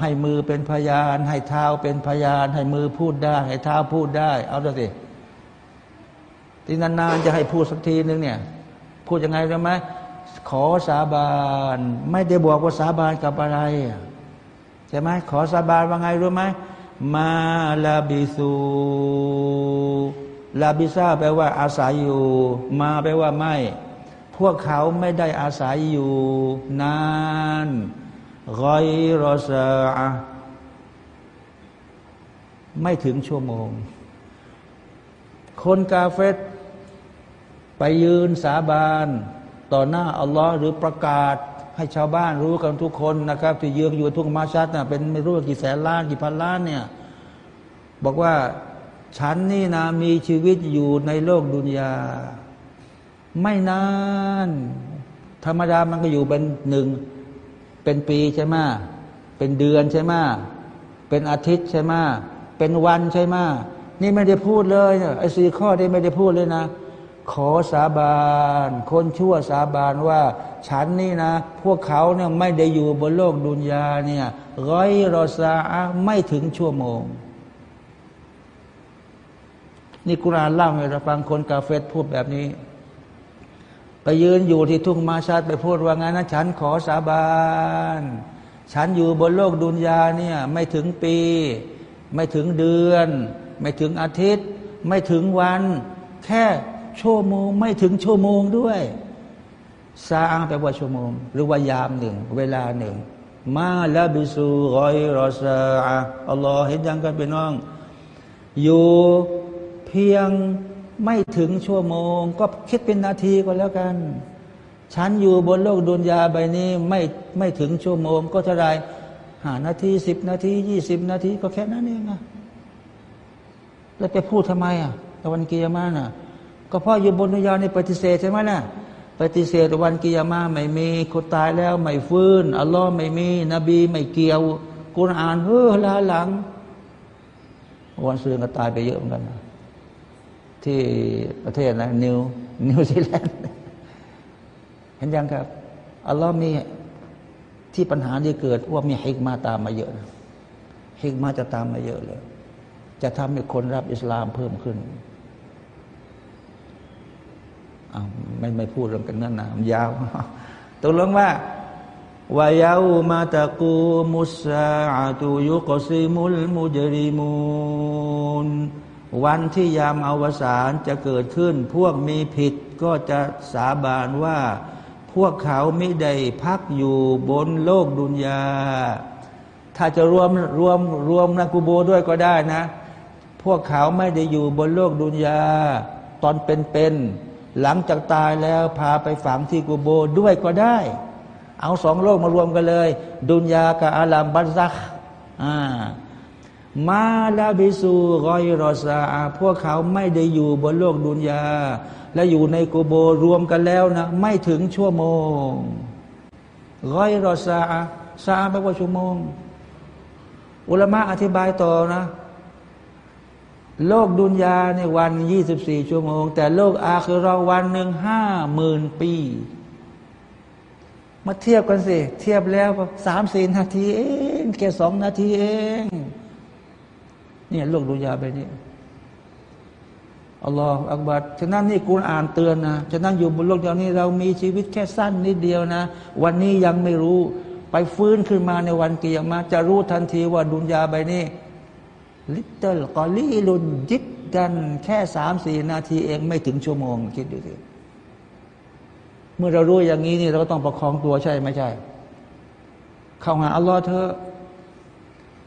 ให้มือเป็นพยาน ให้เท้าเป็นพยาน ให้มือพูดได้ ให้เท้าพูดได้ เอาดูสิที่นานๆจะให้พูดสักทีนึงเนี่ย พูดยังไงรู้ไหม ขอสาบาน ไม่ได้บอกว่าสาบานกับอะไรใช่ไหมขอสาบานว่าไงรู้ไหมมาลาบิสูลาบิซาแปลว่าอาศัยอยู่ มาแปลว่าไม่ พวกเขาไม่ได้อาศัยอยู่นานรอยรอซาไม่ถึงชั่วโมง คนกาเฟตไปยืนสาบาน ต่อหน้าอัลลอฮ์หรือประกาศให้ชาวบ้านรู้กันทุกคนนะครับ ที่ยืนอยู่ทุกมาชัดนะเป็นไม่รู้กี่แสนล้านกี่พันล้านเนี่ยบอกว่าฉันนี่นะมีชีวิตอยู่ในโลกดุนยา ไม่นาน ธรรมดามันก็อยู่เป็นหนึ่งเป็นปีใช่ไหมเป็นเดือนใช่ไหมเป็นอาทิตย์ใช่ไหมเป็นวันใช่ไหมนี่ไม่ได้พูดเลยไอ้สี่ข้อที่ไม่ได้พูดเลยนะ ขอสาบาน คนชั่วสาบานว่า ฉันนี่นะ พวกเขาเนี่ยไม่ได้อยู่บนโลกดุนยาเนี่ยร้อยรอซาไม่ถึงชั่วโมง นี่กุรานเล่าให้เราฟังคนกาเฟตพูดแบบนี้ ไปยืนอยู่ที่ทุ่งมาชาดไปพูดว่าไงนะฉันขอสาบาน ฉันอยู่บนโลกดุนยาเนี่ยไม่ถึงปี ไม่ถึงเดือน ไม่ถึงอาทิตย์ ไม่ถึงวัน แค่ ชั่วโมง ไม่ถึงชั่วโมงด้วยซาอังแปลว่าชั่วโมง หรือว่ายามหนึ่ง เวลาหนึ่ง มาละบิสูรอยรอซาอัลลอฮ์เห็นยังกันเป็นน้อง อยู่เพียงไม่ถึงชั่วโมง ก็คิดเป็นนาทีก็แล้วกัน ฉันอยู่บนโลกดุนยาใบนี้ไม่ไม่ถึงชั่วโมง ก็เท่าไรหานาทีสิบนาทียี่สิบนาทีก็แค่นั้นเองอะแล้วไปพูดทำไมอะตะวันเกียร์มาน่ะ ก็เพราะอยู่บนดุนยาในปฏิเสธใช่ไหมน่ะปฏิเสธวันกิยามาไม่มีคนตายแล้วไม่ฟื้นอัลลอฮ์ไม่มี นบีไม่เกี่ยวกุรอานเฮ้อลาหลัง วันเสือก็ตายไปเยอะเหมือนกันนะที่ประเทศนะนิวนิวซีแลนด์เห็นยังครับ อัลลอฮ์มีที่ปัญหาที่เกิดว่ามีฮิกมาตามมาเยอะฮิกมาจะตามมาเยอะเลย จะทำให้คนรับอิสลามเพิ่มขึ้น อ้าไม่ไม่พูดเรื่องกันนั่นนะมันยาวตกลงว่าวายามาตะกูมุสาตุยุกซิมุลมุจริมูนวันที่ยามอวสานจะเกิดขึ้น พวกมีผิดก็จะสาบานว่า พวกเขาไม่ได้พักอยู่บนโลกดุนยา ถ้าจะรวมรวมรวมนักูโบด้วยก็ได้นะ พวกเขาไม่ได้อยู่บนโลกดุนยา ตอนเป็นๆ หลังจากตายแล้วพาไปฝังที่กูโบด้วยก็ได้ เอาสองโลกมารวมกันเลย ดุนยากับอาลามบัซักอ่ามาลาบิสูรอยรอซาพวกเขาไม่ได้อยู่บนโลกดุนยา และอยู่ในกูโบรวมกันแล้วนะ ไม่ถึงชั่วโมงร้อยรอซาซาแปลว่าชั่วโมง อุลมะอธิบายต่อนะ โลกดุนยาในวันยี่สิบสี่ชั่วโมง แต่โลกอาคือเราวันหนึ่งห้าหมื่นปี มาเทียบกันสิ เทียบแล้วสามสี่นาทีเองแค่สองนาทีเองเนี่ยโลกดุนยาไปนี้อัลลอฮฺอักบัดฉะนั้นนี่กูอ่านเตือนนะฉะนั้นอยู่บนโลกเดียวนี้เรามีชีวิตแค่สั้นนิดเดียวนะ วันนี้ยังไม่รู้ ไปฟื้นขึ้นมาในวันเกียรมาจะรู้ทันทีว่าดุนยาใบนี้ ลิตเติลกอลีลุนจิตกันแค่สามสี่นาทีเองไม่ถึงชั่วโมง คิดดูสิเมื่อเรารู้อย่างนี้นี่เราก็ต้องประคองตัวใช่ไม่ใช่ เข้าหาอัลลอฮ์เธอ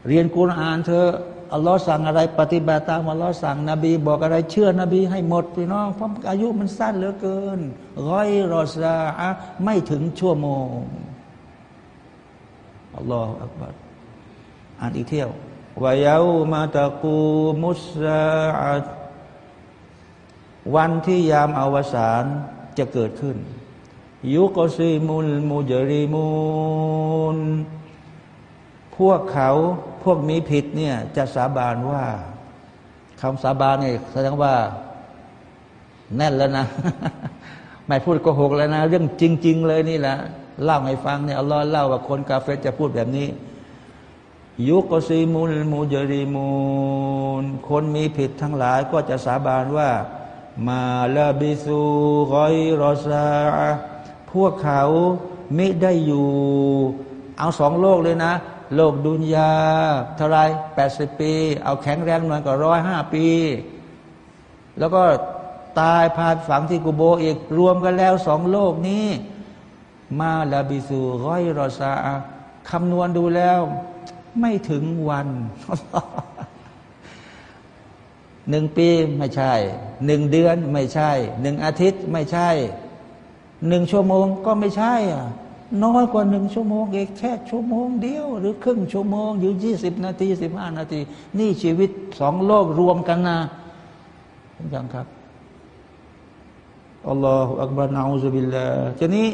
เรียนกุรอานเธออัลลอฮ์สั่งอะไรปฏิบัติตามอัลลอฮ์สั่งนบี บอกอะไรเชื่อนบีให้หมดพี่น้องเพราะอายุมันสั้นเหลือเกินร้อยรอซาไม่ถึงชั่วโมงอัลลอฮฺอักบัรอ่านอีกเที่ยว วายามาตะกูมุสาวันที่ยามอวสานจะเกิดขึ้น ยุกซีมุลมุจริมูนพวกเขาพวกมีผิดเนี่ยจะสาบานว่าคำสาบานเนี่ยแสดงว่า แน่นแล้วนะ ไม่พูดโกหกแล้วนะ เรื่องจริง ๆ เลยนี่แหละเล่าให้ฟังเนี่ยอัลลอฮ์เล่าว่าคนกาเฟตจะพูดแบบนี้ ยุกซีมุลมูจริมูนคนมีผิดทั้งหลายก็จะสาบานว่า มาลาบิซูกอยรอซาพวกเขาไม่ได้อยู่ เอาสองโลกเลยนะ โลกดุนยาเท่าไรแปดสิบปี เอาแข็งแรงหน่อยก็ร้อยห้าปี แล้วก็ตายพาฝังที่กุโบอีกรวมกันแล้วสองโลกนี้ มาลาบิสูร้อยรอซาคำนวณดูแล้ว ไม่ถึงวันหนึ่งปีไม่ใช่หนึ่งเดือนไม่ใช่หนึ่งอาทิตย์ไม่ใช่หนึ่งชั่วโมงก็ไม่ใช่อะน้อยกว่าหนึ่งชั่วโมงเองแค่ชั่วโมงเดียว หรือครึ่งชั่วโมงอยู่ยี่สิบนาทีสิบห้านาที นี่ชีวิตสองโลกรวมกันนะเห็นยังครับอัลลอฮฺอักบารนาอูซุบิลลาทีนี้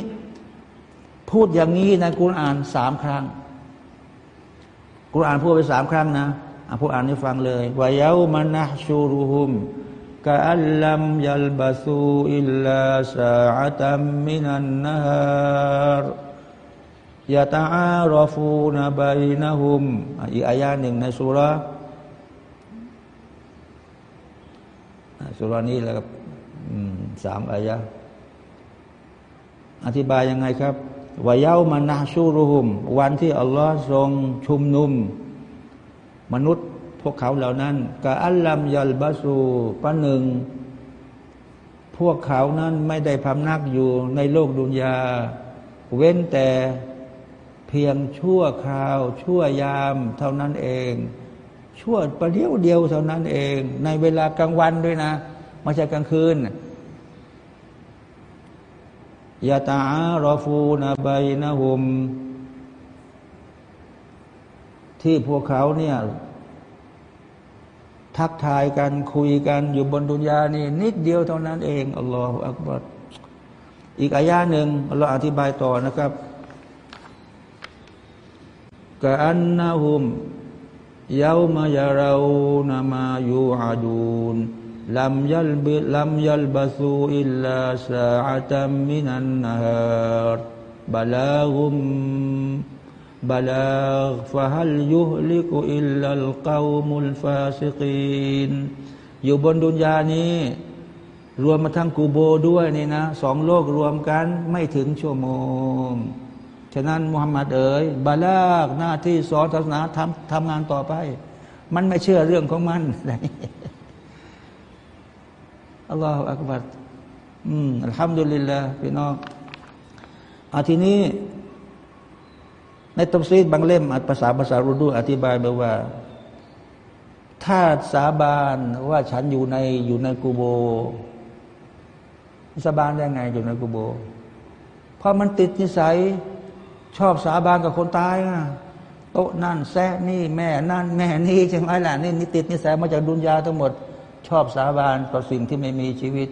พูดอย่างนี้ในกุรอานสามครั้ง กุรอานพูดไปสามครั้งนะอะพูดอ่านให้ฟังเลยวายามานะชูรุฮุมกอัลลัมยัลบาซูอิลลาสาอัตัมมินันนฮารยะตาอารฟูนบัยนะฮุมอีกอายาหนึ่งในสุราสุรานี้แล้วสามอายะอธิบายยังไงครับ วายามานาชูรุหุม วันที่อัลลอฮ์ทรงชุมนุม มนุษย์พวกเขาเหล่านั้นกะอัลลัมยัลบาสูประหนึ่ง พวกเขานั้นไม่ได้พำนักอยู่ในโลกดุนยา เว้นแต่เพียงชั่วคราว ชั่วยามเท่านั้นเอง ชั่วประเดียวเดียวเท่านั้นเอง ในเวลากลางวันด้วยนะไม่ใช่กลางคืน ยาตารอฟูนาบายนะฮุม ที่พวกเขาเนี่ย ทักทายกันคุยกันอยู่บนดุนยานี่ นิดเดียวเท่านั้นเองอัลลอฮฺอักบัรอีกอายาหนึ่งเราอธิบายต่อนะครับكأنهم يوم يرون ما يوعدون لم يلبثوا لم يلبثوا إلا ساعة من نهار بلاغ بلاغ فهل يهلك إلا القوم الفاسقونอยู่บนดุนยานี้ รวมมาทั้งกูโบด้วยนี่นะสองโลกรวมกันไม่ถึงชั่วโมง ฉะนั้นมุฮัมมัดเอ๋ยบาลากหน้าที่สอนศาสนาทำทำงานต่อไป มันไม่เชื่อเรื่องของมัน อัลลอฮฺอักบัรอืมอัลฮัมดุลิลลาห์พี่น้องอาทีนี้ ในตัมซีดบางเล่มภาษาภาษารุดู อธิบายแบบว่า ถ้าสาบานว่าฉันอยู่ในอยู่ในกูโบ สาบานได้ไงอยู่ในกูโบ เพราะมันติดนิสัย ชอบสาบานกับคนตายนะโต๊ะนั่นแซะนี่แม่นั่นแม่นี่ใช่ไหมล่ะนี่นี่ติดนิสัยมาจากดุนยาทั้งหมด ชอบสาบานต่อสิ่งที่ไม่มีชีวิต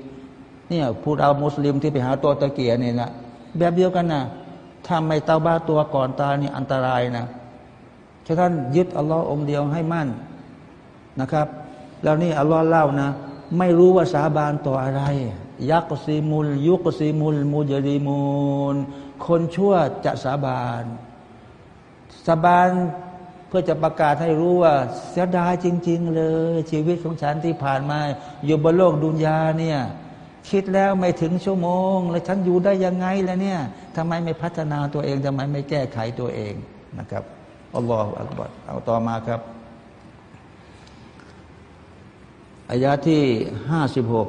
เนี่ยพูดเอามุสลิมที่ไปหาตัวตะเกียเนี่ยนะแบบเดียวกันนะถ้าไม่เตาบ้าตัวก่อนตายนี่อันตรายนะฉะนั้นยึดอัลลอฮ์องเดียวให้มั่นนะครับ แล้วนี่อัลลอฮ์เล่านะ ไม่รู้ว่าสาบานต่ออะไร ยักซีมุล ยุกซีมุลมุจริมูล คนชั่วจะสาบาน สาบาน เพื่อจะประกาศให้รู้ว่าเสียดายจริง ๆ เลย ชีวิตของฉันที่ผ่านมา อยู่บนโลกดุนยาเนี่ยคิดแล้วไม่ถึงชั่วโมง แล้วฉันอยู่ได้ยังไงล่ะเนี่ยทำไมไม่พัฒนาตัวเองทำไมไม่แก้ไขตัวเองนะครับอัลลอฮฺอักบัดเอาต่อมาครับอายาที่ห้าสิบหก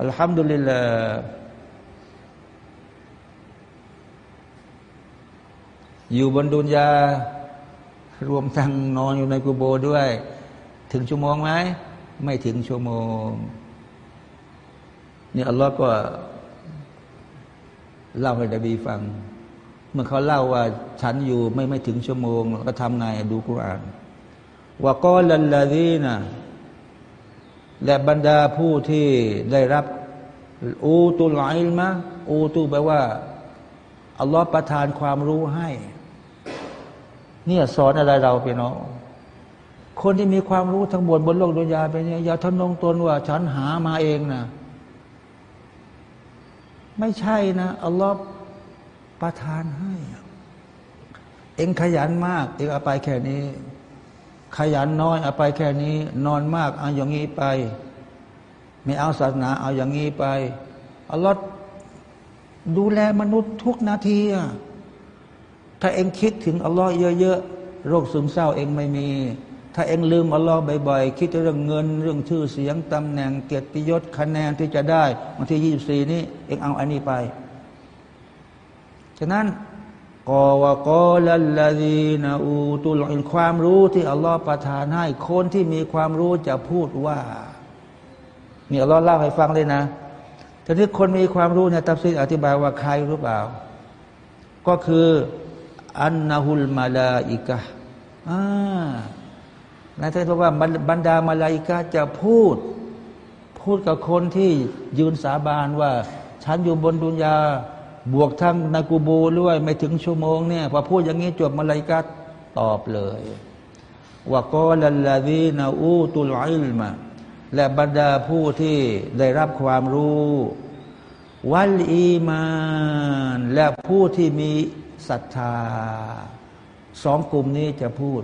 อัลฮัมดุลิลลาอยู่บนดุนยา รวมทั้งนอนอยู่ในกุโบด้วย ถึงชั่วโมงไหม ไม่ถึงชั่วโมงนี่อัลลอฮ์ก็เล่าให้ดบีฟัง เมื่อเขาเล่าว่าฉันอยู่ไม่ไม่ถึงชั่วโมง ก็ทำไงดูกุรานว่าก็ลัลลาดีนะ และบรรดาผู้ที่ได้รับอูตุลอิลมะอูตุแปลว่าอัลลอฮฺประทานความรู้ให้ เนี่ยสอนอะไรเราพี่น้องคนที่มีความรู้ทั้งหมดบนโลกดุนยาไปเนี่ยอย่าทนงตนว่า ฉันหามาเองนะไม่ใช่นะอัลลอฮฺประทานให้ เองขยันมาก เองเอาไปแค่นี้ ขยันน้อยเอาไปแค่นี้ นอนมากเอาอย่างนี้ไป ไม่เอาศาสนาเอาอย่างนี้ไปอัลลอฮ์ดูแลมนุษย์ทุกนาทีถ้าเองคิดถึงอัลลอฮ์เยอะๆโรคซึมเศร้าเองไม่มี ถ้าเองลืมอัลลอฮ์บ่อยๆคิดเรื่องเงิน เรื่องชื่อเสียงตำแหน่งเกียรติยศคะแนนที่จะได้วันที่ยี่สิบสี่นี้ เองเอาอันนี้ไป ฉะนั้น กอวกอลัลลดีนาอูตุลอินความรู้ที่อัลลอฮฺประทานให้คนที่มีความรู้จะพูดว่านี่อัลลอฮ์เล่าให้ฟังเลยนะทีนี้คนมีความรู้เนี่ยตัฟซีอธิบายว่าใครรู้เปล่า ก็คืออันนาฮุลมาลาอิกะอ่านะท่านบอกว่าบรรดามาลาอิกะจะพูด พูดกับคนที่ยืนสาบานว่า ฉันอยู่บนดุนยา บวกทั้งนากูบูด้วยไม่ถึงชั่วโมงเนี่ยพอพูดอย่างนี้จบมาลายกัดตอบเลยว่ากอลัลลาดีนาอูตุลอิลมาและบรรดาผู้ที่ได้รับความรู้ วัลอีมาน และผู้ที่มีศรัทธาสองกลุ่มนี้จะพูด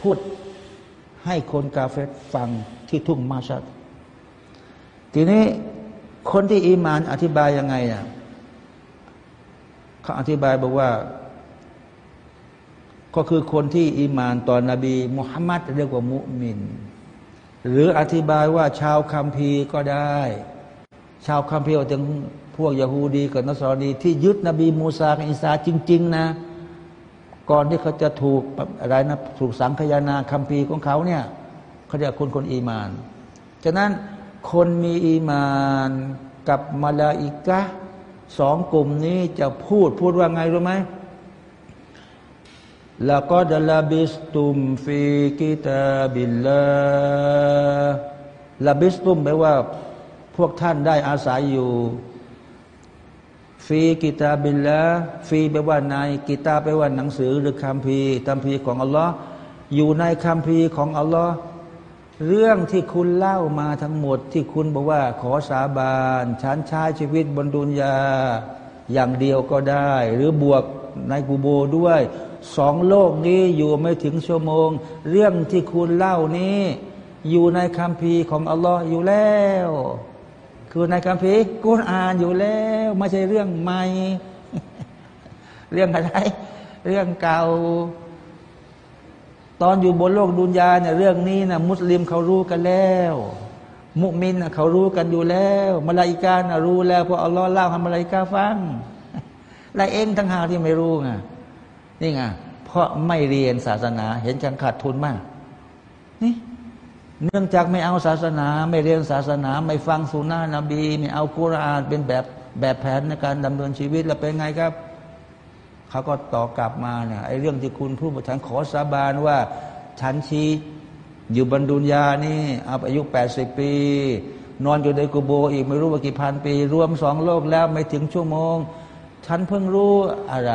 พูดให้คนกาเฟตฟังที่ทุ่งมาชัด ทีนี้คนที่อีมานอธิบายยังไงอะ เขาอธิบายบอกว่า ก็คือคนที่อิมานต่อนบีมุฮัมมัดเรียกว่ามุมิน หรืออธิบายว่าชาวคัมภีร์ก็ได้ ชาวคัมภีร์ถึงพวกยาฮูดีกับนัสรนีที่ยึดนบีมูซากับอิสาจริง ๆ นะ ก่อนที่เขาจะถูกอะไรนะถูกสังคยานาคัมภีร์ของเขาเนี่ยเขาเรียกคนคนอีมาน ฉะนั้นคนมีอีมานกับมาลาอิกะ สองกลุ่มนี้จะพูดพูดว่าไงรู้ไหมلقد لبثتم في كتاب الله لبثتم แปลว่าพวกท่านได้อาศัยอยู่ في كتاب الله في แปลว่าใน كتاب แปลว่าหนังสือหรือคัมภีร์คัมภีร์ของอัลลอฮ์อยู่ในคัมภีร์ของอัลลอฮ์ เรื่องที่คุณเล่ามาทั้งหมดที่คุณบอกว่า ขอสาบานฉันใช้ชีวิตบนดุนยา อย่างเดียวก็ได้ หรือบวกในกูโบด้วยสองโลกนี้อยู่ไม่ถึงชั่วโมง เรื่องที่คุณเล่านี้ อยู่ในคัมภีร์ของอัลลอฮ์อยู่แล้ว คือในคัมภีร์กุรอานอยู่แล้วไม่ใช่เรื่องใหม่ เรื่องอะไร เรื่องเก่า ตอนอยู่บนโลกดุนยาเนี่ยเรื่องนี้นะมุสลิมเขารู้กันแล้ว มุมินนะเขารู้กันอยู่แล้วมาลาอิกานะรู้แล้วเพราะอัลลอฮ์เล่าให้มาลาอิกาฟังและเองทั้งหาที่ไม่รู้ไงนี่ไงเพราะไม่เรียนศาสนาเห็นจังขาดทุนมาก นี่เนื่องจากไม่เอาศาสนา ไม่เรียนศาสนา ไม่ฟังสุนนะนบีไม่เอากุรอานเป็นแบบแบบแผนในการดำเนินชีวิตแล้วเป็นไงครับ เขาก็ต่อกลับมาเนี่ยไอ้เรื่องที่คุณพูดฉันขอสาบานว่า ฉันชีอยู่บรรดุนยานี่อายุแปดสิบปี นอนอยู่ในกุโบอีกไม่รู้ว่ากี่พันปี รวมสองโลกแล้วไม่ถึงชั่วโมง ฉันเพิ่งรู้อะไร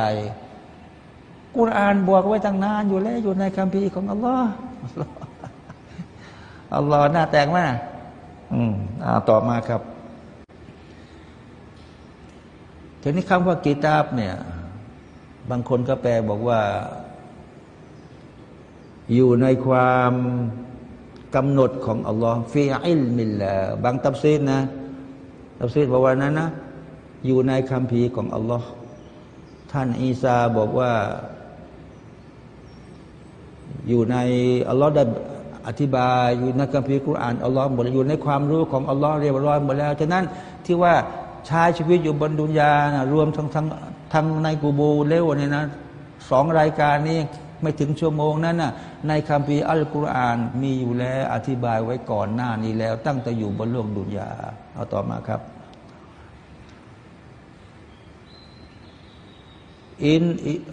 กุรอานบอกไว้ตั้งนานอยู่แล้วอยู่ในคัมภีร์ของอัลลอฮ์อัลลอฮ์หน้าแตกมากอืมอ่าต่อมาครับทีนี้คำว่ากีตาบเนี่ย บางคนก็แปลบอกว่า อยู่ในความกำหนดของอัลลอฮ์في علم اللهบางตัฟซีรนะตัฟซีรบอกว่านั้นนะอยู่ในคัมภีร์ของอัลลอฮ์ท่านอีซาบอกว่า อยู่ในอัลลอฮ์ได้อธิบายอยู่ในคัมภีร์กุรานอัลลอฮ์หมดอยู่ในความรู้ของอัลลอฮ์เรียบร้อยหมดแล้วฉะนั้นที่ว่าใช้ชีวิตอยู่บนดุนยานะรวมทั้งทั้ง ทั้งในกูโบเลวเนี่ยนะสองรายการนี้ไม่ถึงชั่วโมงนั้นนะในคัมภีร์อัลกุรอานมีอยู่แล้วอธิบายไว้ก่อนหน้านี้แล้ว ตั้งแต่อยู่บนโลกดุนยาเอาต่อมาครับ อิน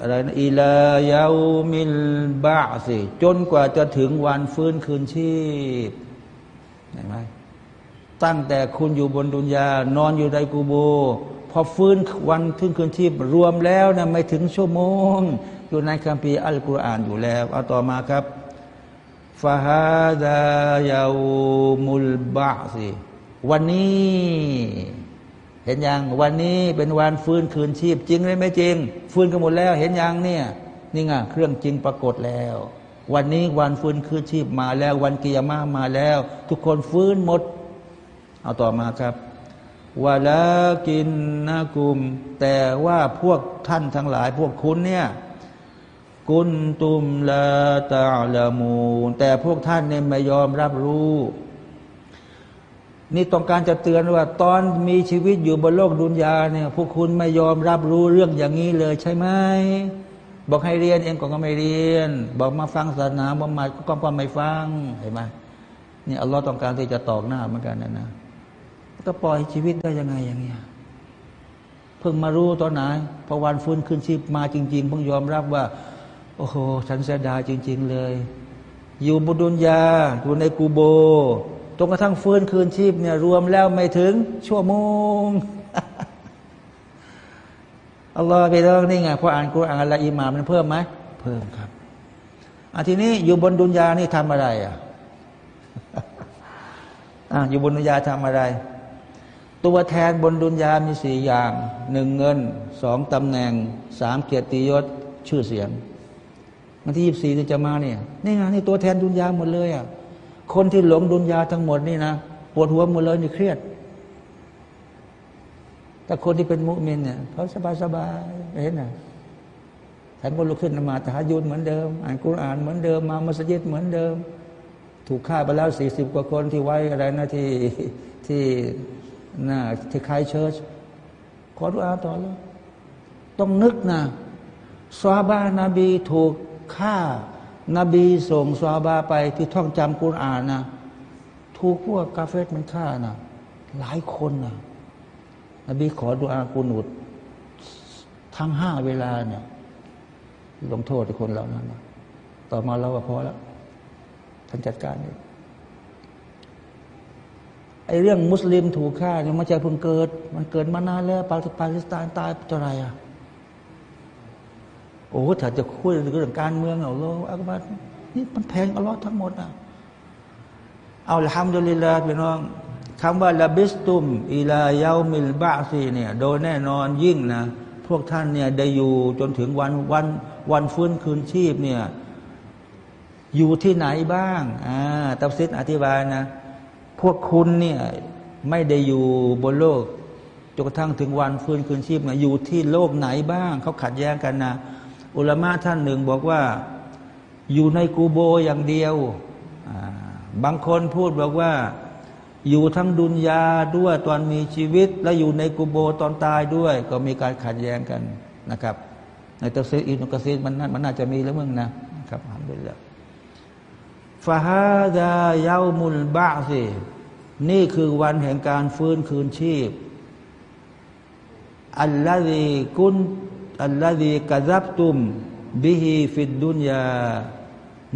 อะไรนะอิลายามิลบาสิจนกว่าจะถึงวันฟื้นคืนชีพเห็นไหมตั้งแต่คุณอยู่บนดุนยานอนอยู่ในกูโบ พอฟื้นวันถึงคืนชีพรวมแล้วนะไม่ถึงชั่วโมง อยู่ในคัมภีร์อัลกุรอานอยู่แล้ว เอาต่อมาครับฟาฮาดายามุลบาสิวันนี้ เห็นยังวันนี้เป็นวันฟื้นคืนชีพ จริงหรือไม่จริง ฟื้นกันหมดแล้ว เห็นยังเนี่ย นี่ไงเครื่องจริงปรากฏแล้ว วันนี้วันฟื้นคืนชีพมาแล้ว วันกิยามามาแล้ว ทุกคนฟื้นหมด เอาต่อมาครับ วาลากินนากุม แต่ว่าพวกท่านทั้งหลาย พวกคุณเนี่ยกุนตุมลาตาละมูแต่พวกท่านเนี่ยไม่ยอมรับรู้ นี่ต้องการจะเตือนว่า ตอนมีชีวิตอยู่บนโลกดุนยาเนี่ยพวกคุณไม่ยอมรับรู้เรื่องอย่างนี้เลยใช่ไหมบอกให้เรียนเองก็ไม่เรียน บอกมาฟังศาสนาบ่มาก็ก็ไม่ฟังเห็นไหมนี่อัลลอฮ์ต้องการที่จะตอกหน้าเหมือนกันนะนะ ก็ปล่อยชีวิตได้ยังไงอย่างเงี้ยเพิ่งมารู้ตอนไหนพอวันฟื้นคืนชีพมาจริงๆเพิ่งยอมรับว่า โอ้โหฉันเสียดายจริง ๆ เลย อยู่บนดุนยาอยู่ในกูโบจนกระทั่งฟื้นคืนชีพเนี่ยรวมแล้วไม่ถึงชั่วโมงอัลลอฮ์ไปเรื่องนี่ไงพออ่านกุรอานละอิมามันเพิ่มไหมเพิ่มครับอาทีนี้อยู่บนดุนยานี่ทำอะไรอะอะอยู่บนดุนยาทำอะไร ตัวแทนบนดุนยามีสี่อย่างหนึ่งเงินสองตำแหน่งสามเกียรติยศชื่อเสียงวันที่ยี่สี่ที่จะมาเนี่ยนี่ไงนี่ตัวแทนดุนยาหมดเลยอะคนที่หลงดุนยาทั้งหมดนี่นะปวดหัวหมดเลยนี่เครียด แต่คนที่เป็นมุสลิมเนี่ยเขาสบายสบายเห็นไหมฉันก็ลุกขึ้นนมาซตะฮัจญุดเหมือนเดิม อ่านกุรอานเหมือนเดิมมามัสยิดเหมือนเดิม ถูกฆ่าไปแล้วสี่สิบกว่าคนที่ไว้อะไรนะที่ที่ น่าที่ไครสต์เชิร์ชขอดุอาต่อเลยต้องนึกนะซอฮาบะฮ์นบีถูกฆ่านบีส่งซอฮาบะฮ์ไปที่ท่องจำกุรอานนะถูกพวกกาเฟตมันฆ่านะหลายคนนะนบีขอดุอากุนุดทั้งห้าเวลาเนี่ยลงโทษคนเหล่านั้นนะต่อมาเราก็พอแล้วท่านจัดการเอง ไอ้เรื่องมุสลิมถูกฆ่าเนี่ยมันจะเพิ่งเกิด มันเกิดมานานแล้วปาปาเลสไตน์ตายเท่าไรอะโอ้ถ้าจะคุยเรื่องการเมืองเอาโลอักบัตนี่มันแพงอัลลอฮ์ทั้งหมดอะเอาละฮัมดุลิลลาห์พี่น้องคำว่าละบิสตุมอิลาเยามิลบาซีเนี่ย โดยแน่นอนยิ่งนะ พวกท่านเนี่ยได้อยู่จนถึงวันวันวันฟื้นคืนชีพเนี่ย อยู่ที่ไหนบ้าง อ่าตับซิดอธิบายนะ พวกคุณเนี่ยไม่ได้อยู่บนโลกจนกระทั่งถึงวันฟื้นคืนชีพนะอยู่ที่โลกไหนบ้าง เขาขัดแย้งกันนะอุลามะท่านหนึ่งบอกว่าอยู่ในกูโบอย่างเดียว บางคนพูดบอกว่า อยู่ทั้งดุนยาด้วยตอนมีชีวิต และอยู่ในกูโบตอนตายด้วย ก็มีการขัดแย้งกันนะครับ ในตัฟซีอินุกซีมันมันน่าจะมีแล้วมึงนะครับทำด้วยแล้วฟาฮาดายามุลบาสิ นี่คือวันแห่งการฟื้นคืนชีพ الذي كن الذي كذبتم به في الدنيا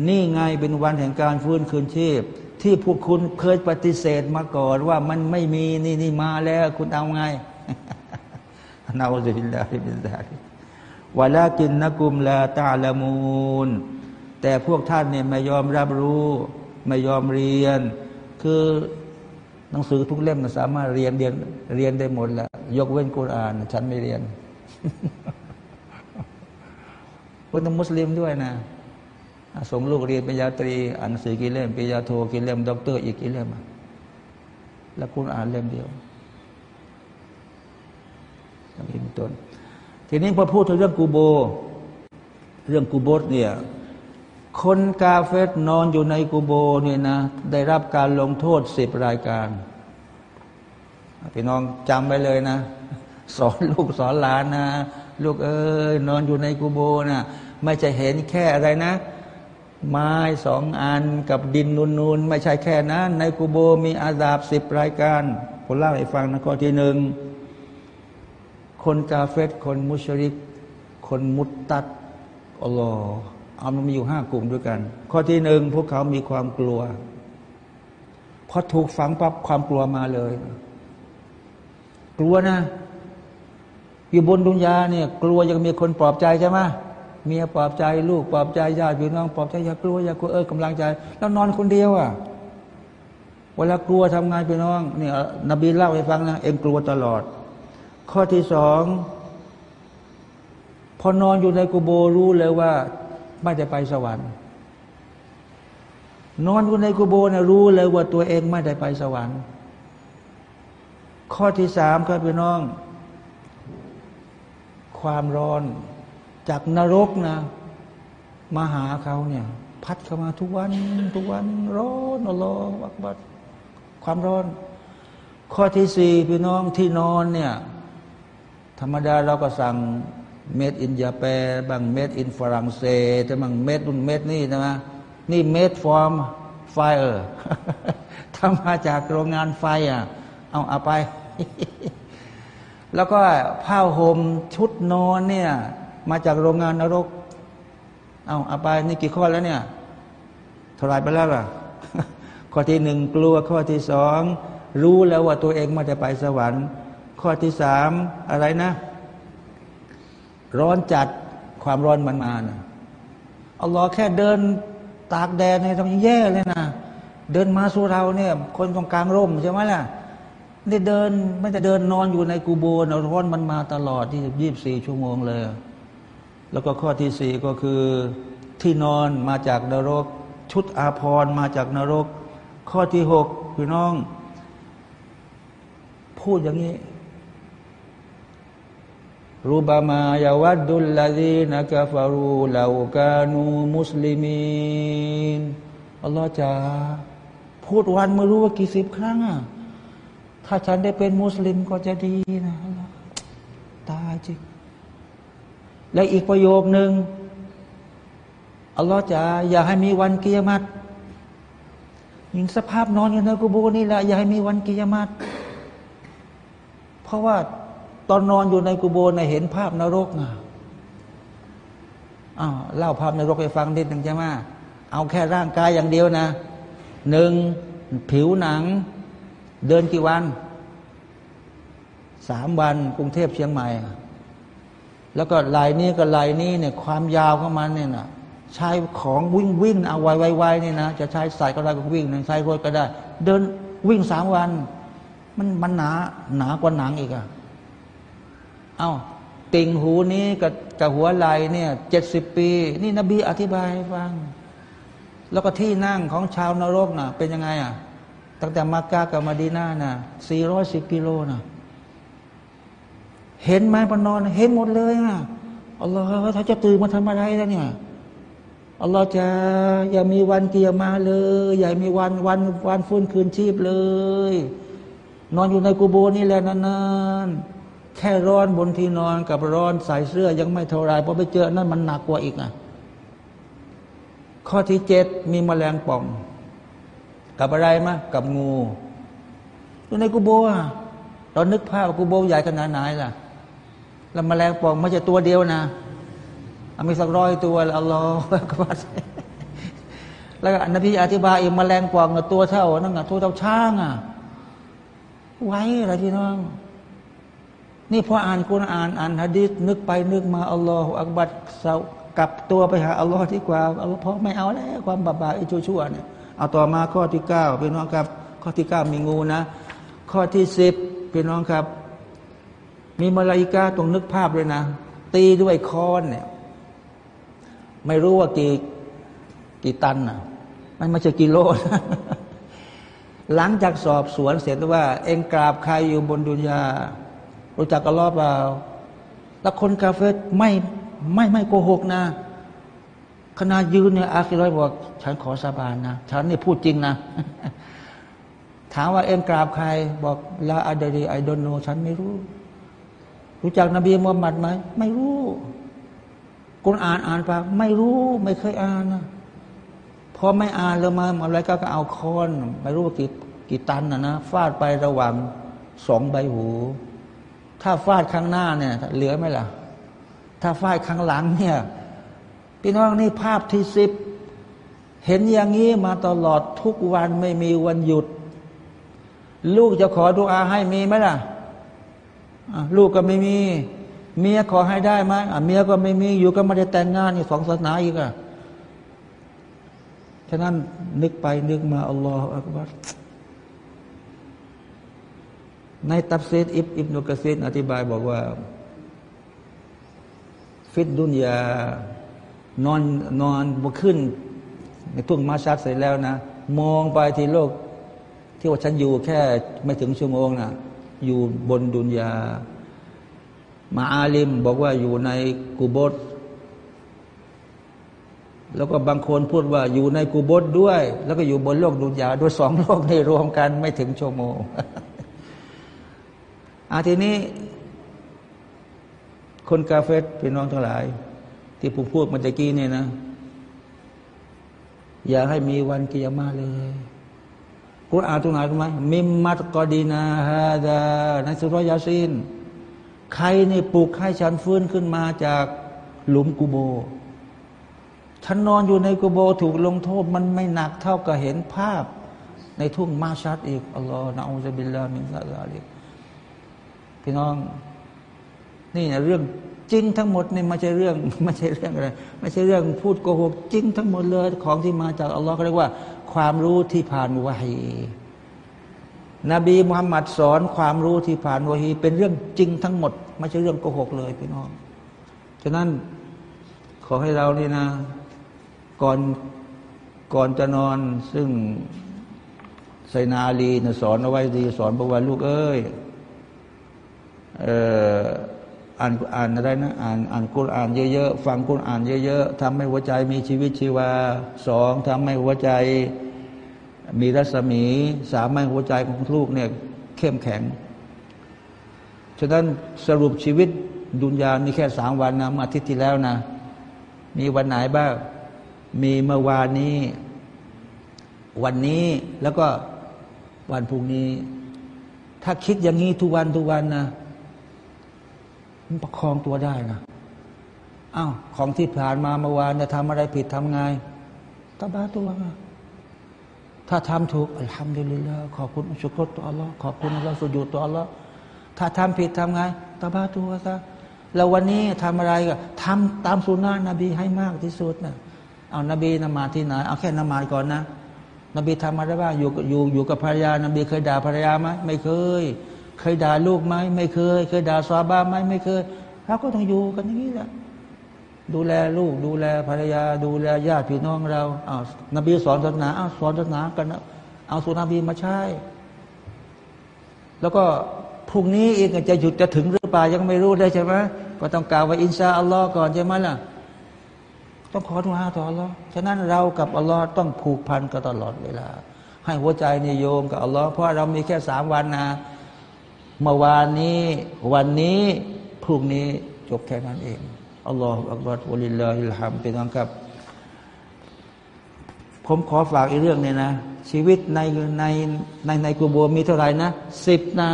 นี่ไงเป็นวันแห่งการฟื้นคืนชีพ ที่พวกคุณเคยปฏิเสธมาก่อนว่ามันไม่มีนี่นี่มาแล้ว คุณเอาไงنعوذ بالله بالله ولكنكم لا تعلمونแต่พวกท่านเนี่ยไม่ยอมรับรู้ ไม่ยอมเรียน คือ หนังสือทุกเล่มสามารถเรียนเรียนเรียนได้หมดแหละยกเว้นกุรอาน ฉันไม่เรียนคนมุสลิมด้วยนะส่งลูกเรียนปริญญาตรีอ่านหนังสือกี่เล่มปริญญาโทกี่เล่มด็อกเตอร์อีกกี่เล่มแล้วคุณอ่านเล่มเดียวอย่างนี้เป็นต้นทีนี้พอพูดถึงเรื่องกูโบ เรื่องกูโบสเนี่ย คนกาเฟตนอนอยู่ในกูโบเนี่ยนะ ได้รับการลงโทษสิบรายการพี่น้องจำไปเลยนะ สอนลูกสอนหลานนะ ลูกเอ้ยนอนอยู่ในกูโบนะ่ะไม่จะเห็นแค่อะไรนะ ไม้สองอันกับดินนูนๆไม่ใช่แค่นั้นในกูโบมีอาดาบสิบรายการผมเล่าให้ฟังนะข้อที่หนึ่งคนกาเฟตคนมุชริก คนมุตตัดอัลลอฮ์ เอามันมีอยู่ห้ากลุ่มด้วยกัน ข้อที่หนึ่งพวกเขามีความกลัวพอถูกฝังปั๊บความกลัวมาเลย กลัวนะ อยู่บนดุนยาเนี่ย กลัวยังมีคนปลอบใจใช่ไหมเมียปลอบใจลูกปลอบใจญาติพี่น้องปลอบใจอย่ากลัวอย่ากลัวเออกำลังใจ แล้วนอนคนเดียวอะเวลากลัวทำงานพี่น้องเนี่ยนบีเล่าให้ฟังนะเองกลัวตลอด ข้อที่สองพอนอนอยู่ในกุโบรู้เลยว่า ไม่ได้ไปสวรรค์ นอนอยู่ในกุโบนะรู้เลยว่าตัวเองไม่ได้ไปสวรรค์ ข้อที่สามครับพี่น้อง ความร้อนจากนรกนะ มาหาเขาเนี่ย พัดเข้ามาทุกวัน ทุกวันร้อนอัลลอฮฺอักบัดความร้อน ข้อที่สี่พี่น้องที่นอนเนี่ย ธรรมดาเราก็สั่ง เม็ดอินยาแปบางเม็ดอินฝรั่งเศสแต่บางเม็ดนุ่นเม็ดนี่นะนี่เม็ดฟอร์มไฟเออทำมาจากโรงงานไฟอะ เอาเอาไป แล้วก็ผ้าห่มชุดนอนเนี่ย มาจากโรงงานนรก เอาเอาไปนี่กี่ข้อแล้วเนี่ยทลายไปแล้วล่ะ ข้อที่หนึ่งกลัวข้อที่สองรู้แล้วว่าตัวเองไม่ได้ไปสวรรค์ ข้อที่สามอะไรนะ ร้อนจัดความร้อนมันมานะอัลลอฮ์แค่เดินตากแดดในต้องแย่เลยนะเดินมาสู่เราเนี่ย คนตรงกลางร่มใช่ไหมล่ะนี่เดินไม่จะเดินนอนอยู่ในกูโบนร้อนมันมาตลอดที่ยี่บสี่ชั่วโมงเลย แล้วก็ข้อที่สี่ก็คือที่นอนมาจากนรก ชุดอาภรณ์มาจากนรก ข้อที่หกพี่น้อง พูดอย่างนี้ รูบามายาวัดดุลลาดีนักฟารูลาวกานูมุสลิมีนอัลลอฮ์จะพูดวันไม่รู้ว่ากี่สิบครั้งอะถ้าฉันได้เป็นมุสลิมก็จะดีนะตายจริง และอีกประโยคหนึ่งอัลลอฮ์จะอย่าให้มีวันกิยามัตยิงสภาพนอนอยู่ในกุโบนี่แหละอย่าให้มีวันกิยามัตเพราะว่า ตอนนอนอยู่ในกุโบนเห็นภาพนรกอะอ้าวเล่าภาพนรกให้ฟังนิดหนึ่งใช่ไหมเอาแค่ร่างกายอย่างเดียวนะหนึ่งผิวหนัง เดินกี่วันสามวันกรุงเทพเชียงใหม่ แล้วก็ลายนี้กับลายนี้เนี่ยความยาวของมันเนี่ยนะใช้ของวิ่งวิ่งเอาไวไวๆนี่นะจะใช้ใส่ก็ได้ก็วิ่งใช้รถก็ได้ เดินวิ่งสามวัน มันมันหนาหนากว่าหนังอีกอะ เอา้าติ่งหูนี้กับกับหัวไหล่เนี่ยเจ็ดสิบปี นี่นบีอธิบายให้ฟัง แล้วก็ที่นั่งของชาวนรกน่ะ เป็นยังไงอะ ตั้งแต่มักกะกับมาดีนาน่ะสี่ร้อยสิบกิโลน่ะ เห็นไหมปนอน เห็นหมดเลยอะอัลลอฮ์เขาจะตื่นมาทำอะไรแล้วเนี่ยอัลลอฮ์จะอย่ามีวันเกียร์มาเลย อย่ามีวันวันวันฟื้นคืนชีพเลย นอนอยู่ในกูโบนี่แหละนานๆ แค่ร้อนบนที่นอนกับร้อนใส่เสื้อยังไม่เท่าไรพอไปเจอนั่นมันหนักกว่าอีกอะข้อที่เจ็ดมีแมลงป่อง กับอะไรมะกับงูอยู่ในกูโบอะเรานึกภาพกูโบใหญ่ขนาดไหนล่ะ แล้วแมลงป่องไม่ใช่ตัวเดียวนะมีสักร้อยตัวอัลลอฮฺก็ว่าแล้วก็นบีอธิบายอีกแมลงป่องตัวเท่านั่นอะตัวเท่าช้างอะไว้อะไรพี่น้อง นี่พออ่านกุณอ่านอ่านฮะดิษนึกไปนึกมาอัลลอฮฺอักบัดเสากลับตัวไปหาอัลลอฮ์ที่กว่าอัลลอฮ์เพราะไม่เอาแล้วความบาปบาปไอ้ชั่วๆเนี่ยเอาต่อมาข้อที่เก้าพี่น้องครับ ข้อที่เก้ามีงูนะ ข้อที่สิบพี่น้องครับ มีมาลาอิกาตรงนึกภาพเลยนะ ตีด้วยค้อนเนี่ย ไม่รู้ว่ากี่กี่ตันนะมันไม่ใช่กิโลนะหลังจากสอบสวนเสร็จว่า เองกราบใครอยู่บนดุนยา รู้จักอัลลอฮ์เปล่าแล้วคนกาเฟรไม่ไม่ไม่โกหกนะขณะยืนเนี่ยอาคิร้อยบอกฉันขอสาบานนะ ฉันนี่พูดจริงนะ ถามว่าเอ็งกราบใคร บอกلا أدري I don't know ฉันไม่รู้ รู้จักนบีมุฮัมมัดไหม ไม่รู้กุรอานอ่านปะไม่รู้ ไม่เคยอ่านนะพอไม่อ่านแล้วมาอะไรก็เอาค้อน ไม่รู้กี่กี่ตันนะนะฟาดไประหว่างสองใบหู ถ้าฟาดข้างหน้าเนี่ย เหลือไหมล่ะ ถ้าฝ้ายข้างหลังเนี่ยพี่น้องนี่ภาพที่สิบเห็นอย่างนี้มาตลอดทุกวันไม่มีวันหยุด ลูกจะขอดุอาให้มีไหมล่ะลูกก็ไม่มี เมียขอให้ได้ไหมเมียก็ไม่มีอยู่ก็ไม่ได้แต่งงานอีกสองศาสนาอีกอะฉะนั้นนึกไปนึกมาอัลลอฮฺอักบัร ในตับเซตอิบอิบนุกะซีนอธิบายบอกว่า ฟิดดุนยานอนนอนบขึ้น ในทุ่งมาชัดเสร็จแล้วนะ มองไปที่โลก ที่ว่าฉันอยู่แค่ไม่ถึงชั่วโมงนะอยู่บนดุนยา มาอาลิมบอกว่าอยู่ในกูบดแล้วก็บางคนพูดว่าอยู่ในกูบดด้วย แล้วก็อยู่บนโลกดุนยาด้วยสองโลกนี่รวมกันไม่ถึงชั่วโมง อาทีนี้ คนกาเฟตพี่น้องทั้งหลาย ที่ผมพูดมาตะกี้เนี่ยนะ อย่าให้มีวันกิยามาเลยกุรอานตรงไหนรู้ไหมมิมมัตกอดีนาฮาดาในสุรยาซินใครนี่ปลุกให้ฉันฟื้นขึ้นมาจากหลุมกูโบ ฉันนอนอยู่ในกูโบถูกลงโทษมันไม่หนักเท่ากับเห็นภาพ ในทุ่งมาชัดอีกอัลลอฮฺนะอูซบิลลามินซาลาลิก พี่น้อง นี่นะเรื่องจริงทั้งหมดนี่ไม่ใช่เรื่องไม่ใช่เรื่องอะไรไม่ใช่เรื่องพูดโกหกจริงทั้งหมดเลยของที่มาจากอัลลอฮ์เขาเรียกว่า ความรู้ที่ผ่านวะฮีนบีมุฮัมมัดสอนความรู้ที่ผ่านวะฮีเป็นเรื่องจริงทั้งหมด ไม่ใช่เรื่องโกหกเลยพี่น้องฉะนั้นขอให้เรานี่นะ ก่อนก่อนจะนอนซึ่งไซนาลีนะสอนเอาไว้ดีสอนบอกว่าลูกเอ้ย อ่านอ่านอะไรนะอ่านอ่านกุรอ่านเยอะๆฟังกุรอ่านเยอะๆทำให้หัวใจมีชีวิตชีวาสองทำให้หัวใจมีรัศมีสามให้หัวใจของลูกเนี่ยเข้มแข็ง ฉะนั้นสรุปชีวิตดุนยามีแค่สามวันนะอาทิตย์ที่แล้วนะ มีวันไหนบ้าง มีเมื่อวานนี้ วันนี้แล้วก็วันพรุ่งนี้ ถ้าคิดอย่างนี้ทุกวันทุกวันนะ มันประคองตัวได้นะอ้าวของที่ผ่านมาเมื่อวานเนี่ยทำอะไรผิดทำไงตบาตัวถ้าทำถูกอัลฮัมดุลิลลาห์ขอบคุณชุกรต่ออัลลอฮ์ขอบคุณอัลลอฮ์สุญูต่ออัลลอฮ์ถ้าทำผิดทำไงตบาตัวซะแล้ววันนี้ทำอะไรก็ทำตามสุนนะนบีให้มากที่สุดนะเอานบีนมาที่ไหนเอาแค่นมาก่อนนะ นบีทำอะไรบ้างอยู่อยู่อยู่กับภรรยา นบีเคยด่าภรรยาไหมไม่เคย เคยด่าลูกไหมไม่เคย เคยด่าซาบ้าไหมไม่เคยเราก็ต้องอยู่กันอย่างนี้แหละดูแลลูก ดูแลภรรยา ดูแลญาติพี่น้องเราอ้าวนบีสอนศาสนาอ้าวสอนศาสนากันนะเอาสุนบีมาใช้ แล้วก็พรุ่งนี้เองจะหยุดจะถึงหรือเปล่ายังไม่รู้ได้ใช่ไหมก็ต้องกล่าวว่าอินชาอัลลอฮ์ก่อนใช่ไหมล่ะ ต้องขอดุอาต่ออัลลอฮ์ฉะนั้นเรากับอัลลอฮ์ต้องผูกพันกันตลอดเวลา ให้หัวใจนิยมกับอัลลอฮ์เพราะเรามีแค่สามวันนะ เมื่อวานนี้วันนี้พรุ่งนี้จบแค่นั้นเองอัลลอฮฺอักบัรวลิลลาฮิลฮัมเป็นต้งครับ ผมขอฝากอีกเรื่องนี้นะ ชีวิตในในในในกูโบมีเท่าไหร่นะสิบนา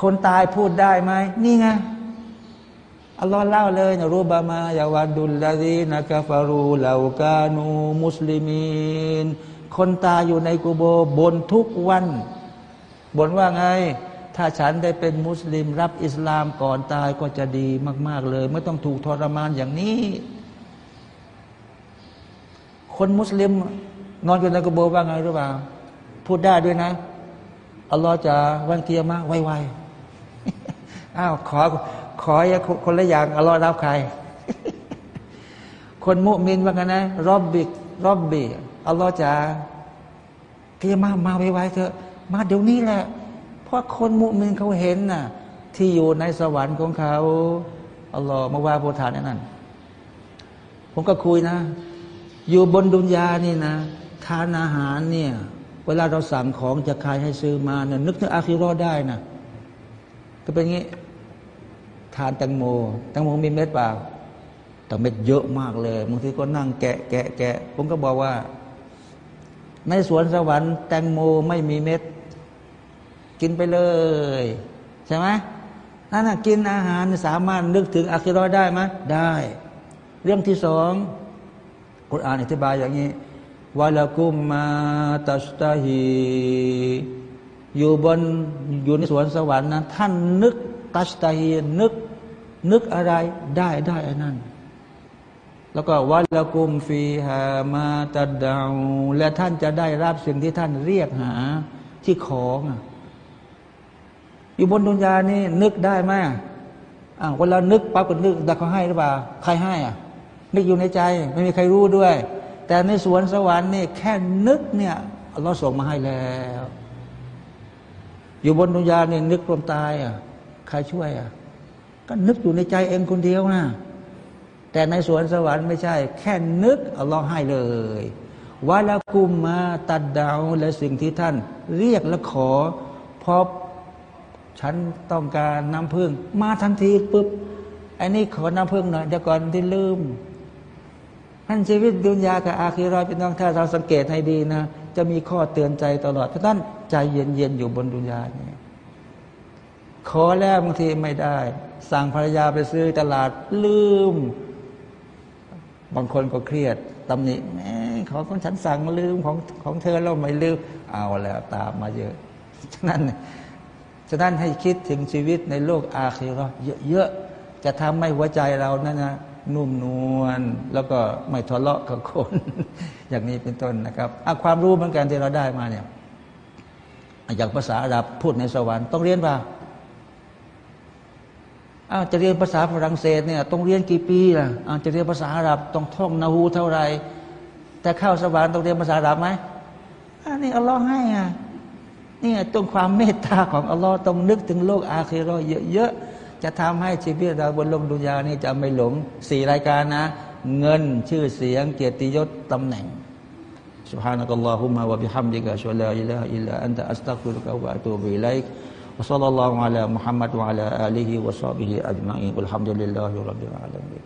คนตายพูดได้ไหมนี่ไงอัลลอฮ์เล่าเลยนะรูบามายาวัดุลลาดีนะกาฟารูลาวกานู มุสลิมีน คนตายอยู่ในกูโบบนทุกวันบนว่าไง ถ้าฉันได้เป็นมุสลิมรับอิสลามก่อนตายก็จะดีมาก ๆ เลย ไม่ต้องถูกทรมานอย่างนี้ คนมุสลิม นอนอยู่ในกูโบว่าไงหรือเปล่า พูดได้ด้วยนะ อัลลอฮ์จะวันเกียร์มาไวๆอ้าวขอขออย่าคนละอย่างอัลลอฮ์รับใคร คนมุมินว่ากันนะรอบบิกรอบบี อัลลอฮ์จะเกียมามาไวๆเถอะ มาเดี๋ยวนี้แหละ เพราะคนมุมินเขาเห็นน่ะ ที่อยู่ในสวรรค์ของเขาอัลลอฮ์มาว่าโพธานนั่นผมก็คุยนะ อยู่บนดุนยานี่นะ ทานอาหารเนี่ย เวลาเราสั่งของจะใครให้ซื้อมาเนี่ยนึกถึงอาคิรอได้นะก็เป็นงี้ ทานแตงโมแตงโมมีเม็ดเปล่าแต่เม็ดเยอะมากเลยบางทีก็นั่งแกะแกะแกะผมก็บอกว่า ในสวนสวรรค์แตงโมไม่มีเม็ด กินไปเลย ใช่ไหมนั่นนะกินอาหารสามารถนึกถึงอาคิรอได้ไหมได้ เรื่องที่สองกุรอานอธิบายอย่างนี้วะลกุมมาตัสตาฮีอยู่บนอยู่ในสวนสวรรค์นะท่านนึกตัสตาฮีนึก นึกอะไรได้ได้อันนั้น แล้วก็วัลกุมฟีฮามาตัดดาวและท่านจะได้รับสิ่งที่ท่านเรียกหาที่ของอยู่บนดุนยานี่นึกได้ไหมอ่าเวลานึกปั๊บก็นึกแต่เขาให้หรือเปล่าใครให้อะ นึกอยู่ในใจ ไม่มีใครรู้ด้วย แต่ในสวนสวรรค์นี่แค่นึกเนี่ยเราส่งมาให้แล้ว อยู่บนดุนยานี่นึกควมตายอะใครช่วยอะก็นึกอยู่ในใจเองคนเดียวน่ะ แต่ในสวนสวรรค์ไม่ใช่ แค่นึกอัลลอฮ์ให้เลยวาลากุมมาตัดดาวและสิ่งที่ท่าน เรียกและขอพอฉันต้องการน้ำพึ่ง มาทันทีปุ๊บไอ้นี่ขอน้ำพึ่งหน่อยเดี๋ยวก่อนที่ลืมท่านชีวิตดุนยากับอาคีรอเป็นต้องถ้าเราสังเกตให้ดีนะ จะมีข้อเตือนใจตลอดเพราะท่านใจเย็นๆอยู่บนดุนยาเนี่ยขอแล้วบางทีไม่ได้ สั่งภรรยาไปซื้อตลาดลืม บางคนก็เครียดตำหนิแม่ของของฉันสั่งลืมของของเธอเราไม่ลืม เอาแล้วตามมาเยอะ ฉะนั้นฉะนั้นให้คิดถึงชีวิตในโลกอาคีรอเยอะๆจะทำให้หัวใจเรานั่นนะนุ่มนวลแล้วก็ไม่ทะเลาะกับคน อย่างนี้เป็นต้นนะครับความรู้เหมือนกันที่เราได้มาเนี่ยอย่างภาษาอาหรับพูดในสวรรค์ต้องเรียนป่ะ อ้าวจะเรียนภาษาฝรั่งเศสเนี่ยต้องเรียนกี่ปีล่ะอ้าวจะเรียนภาษาอาหรับต้องท่องนาฮูเท่าไรแต่เข้าสวรรค์ต้องเรียนภาษาอาหรับไหมอันนี้อัลลอฮ์ให้อ่ะนี่ตรงความเมตตาของอัลลอฮ์ต้องนึกถึงโลกอาคีรอเยอะๆจะทำให้ชีวิตเราบนโลกดุนยานี้จะไม่หลงสี่รายการนะ เงินชื่อเสียงเกียรติยศตำแหน่ง سبحانك اللهم وبحمدك أشهد أن لا إله إلا أنت أستغفرك وأتوب إليك وصلى الله على محمد وعلى آله وصحبه أجمعين والحمد لله رب العالمين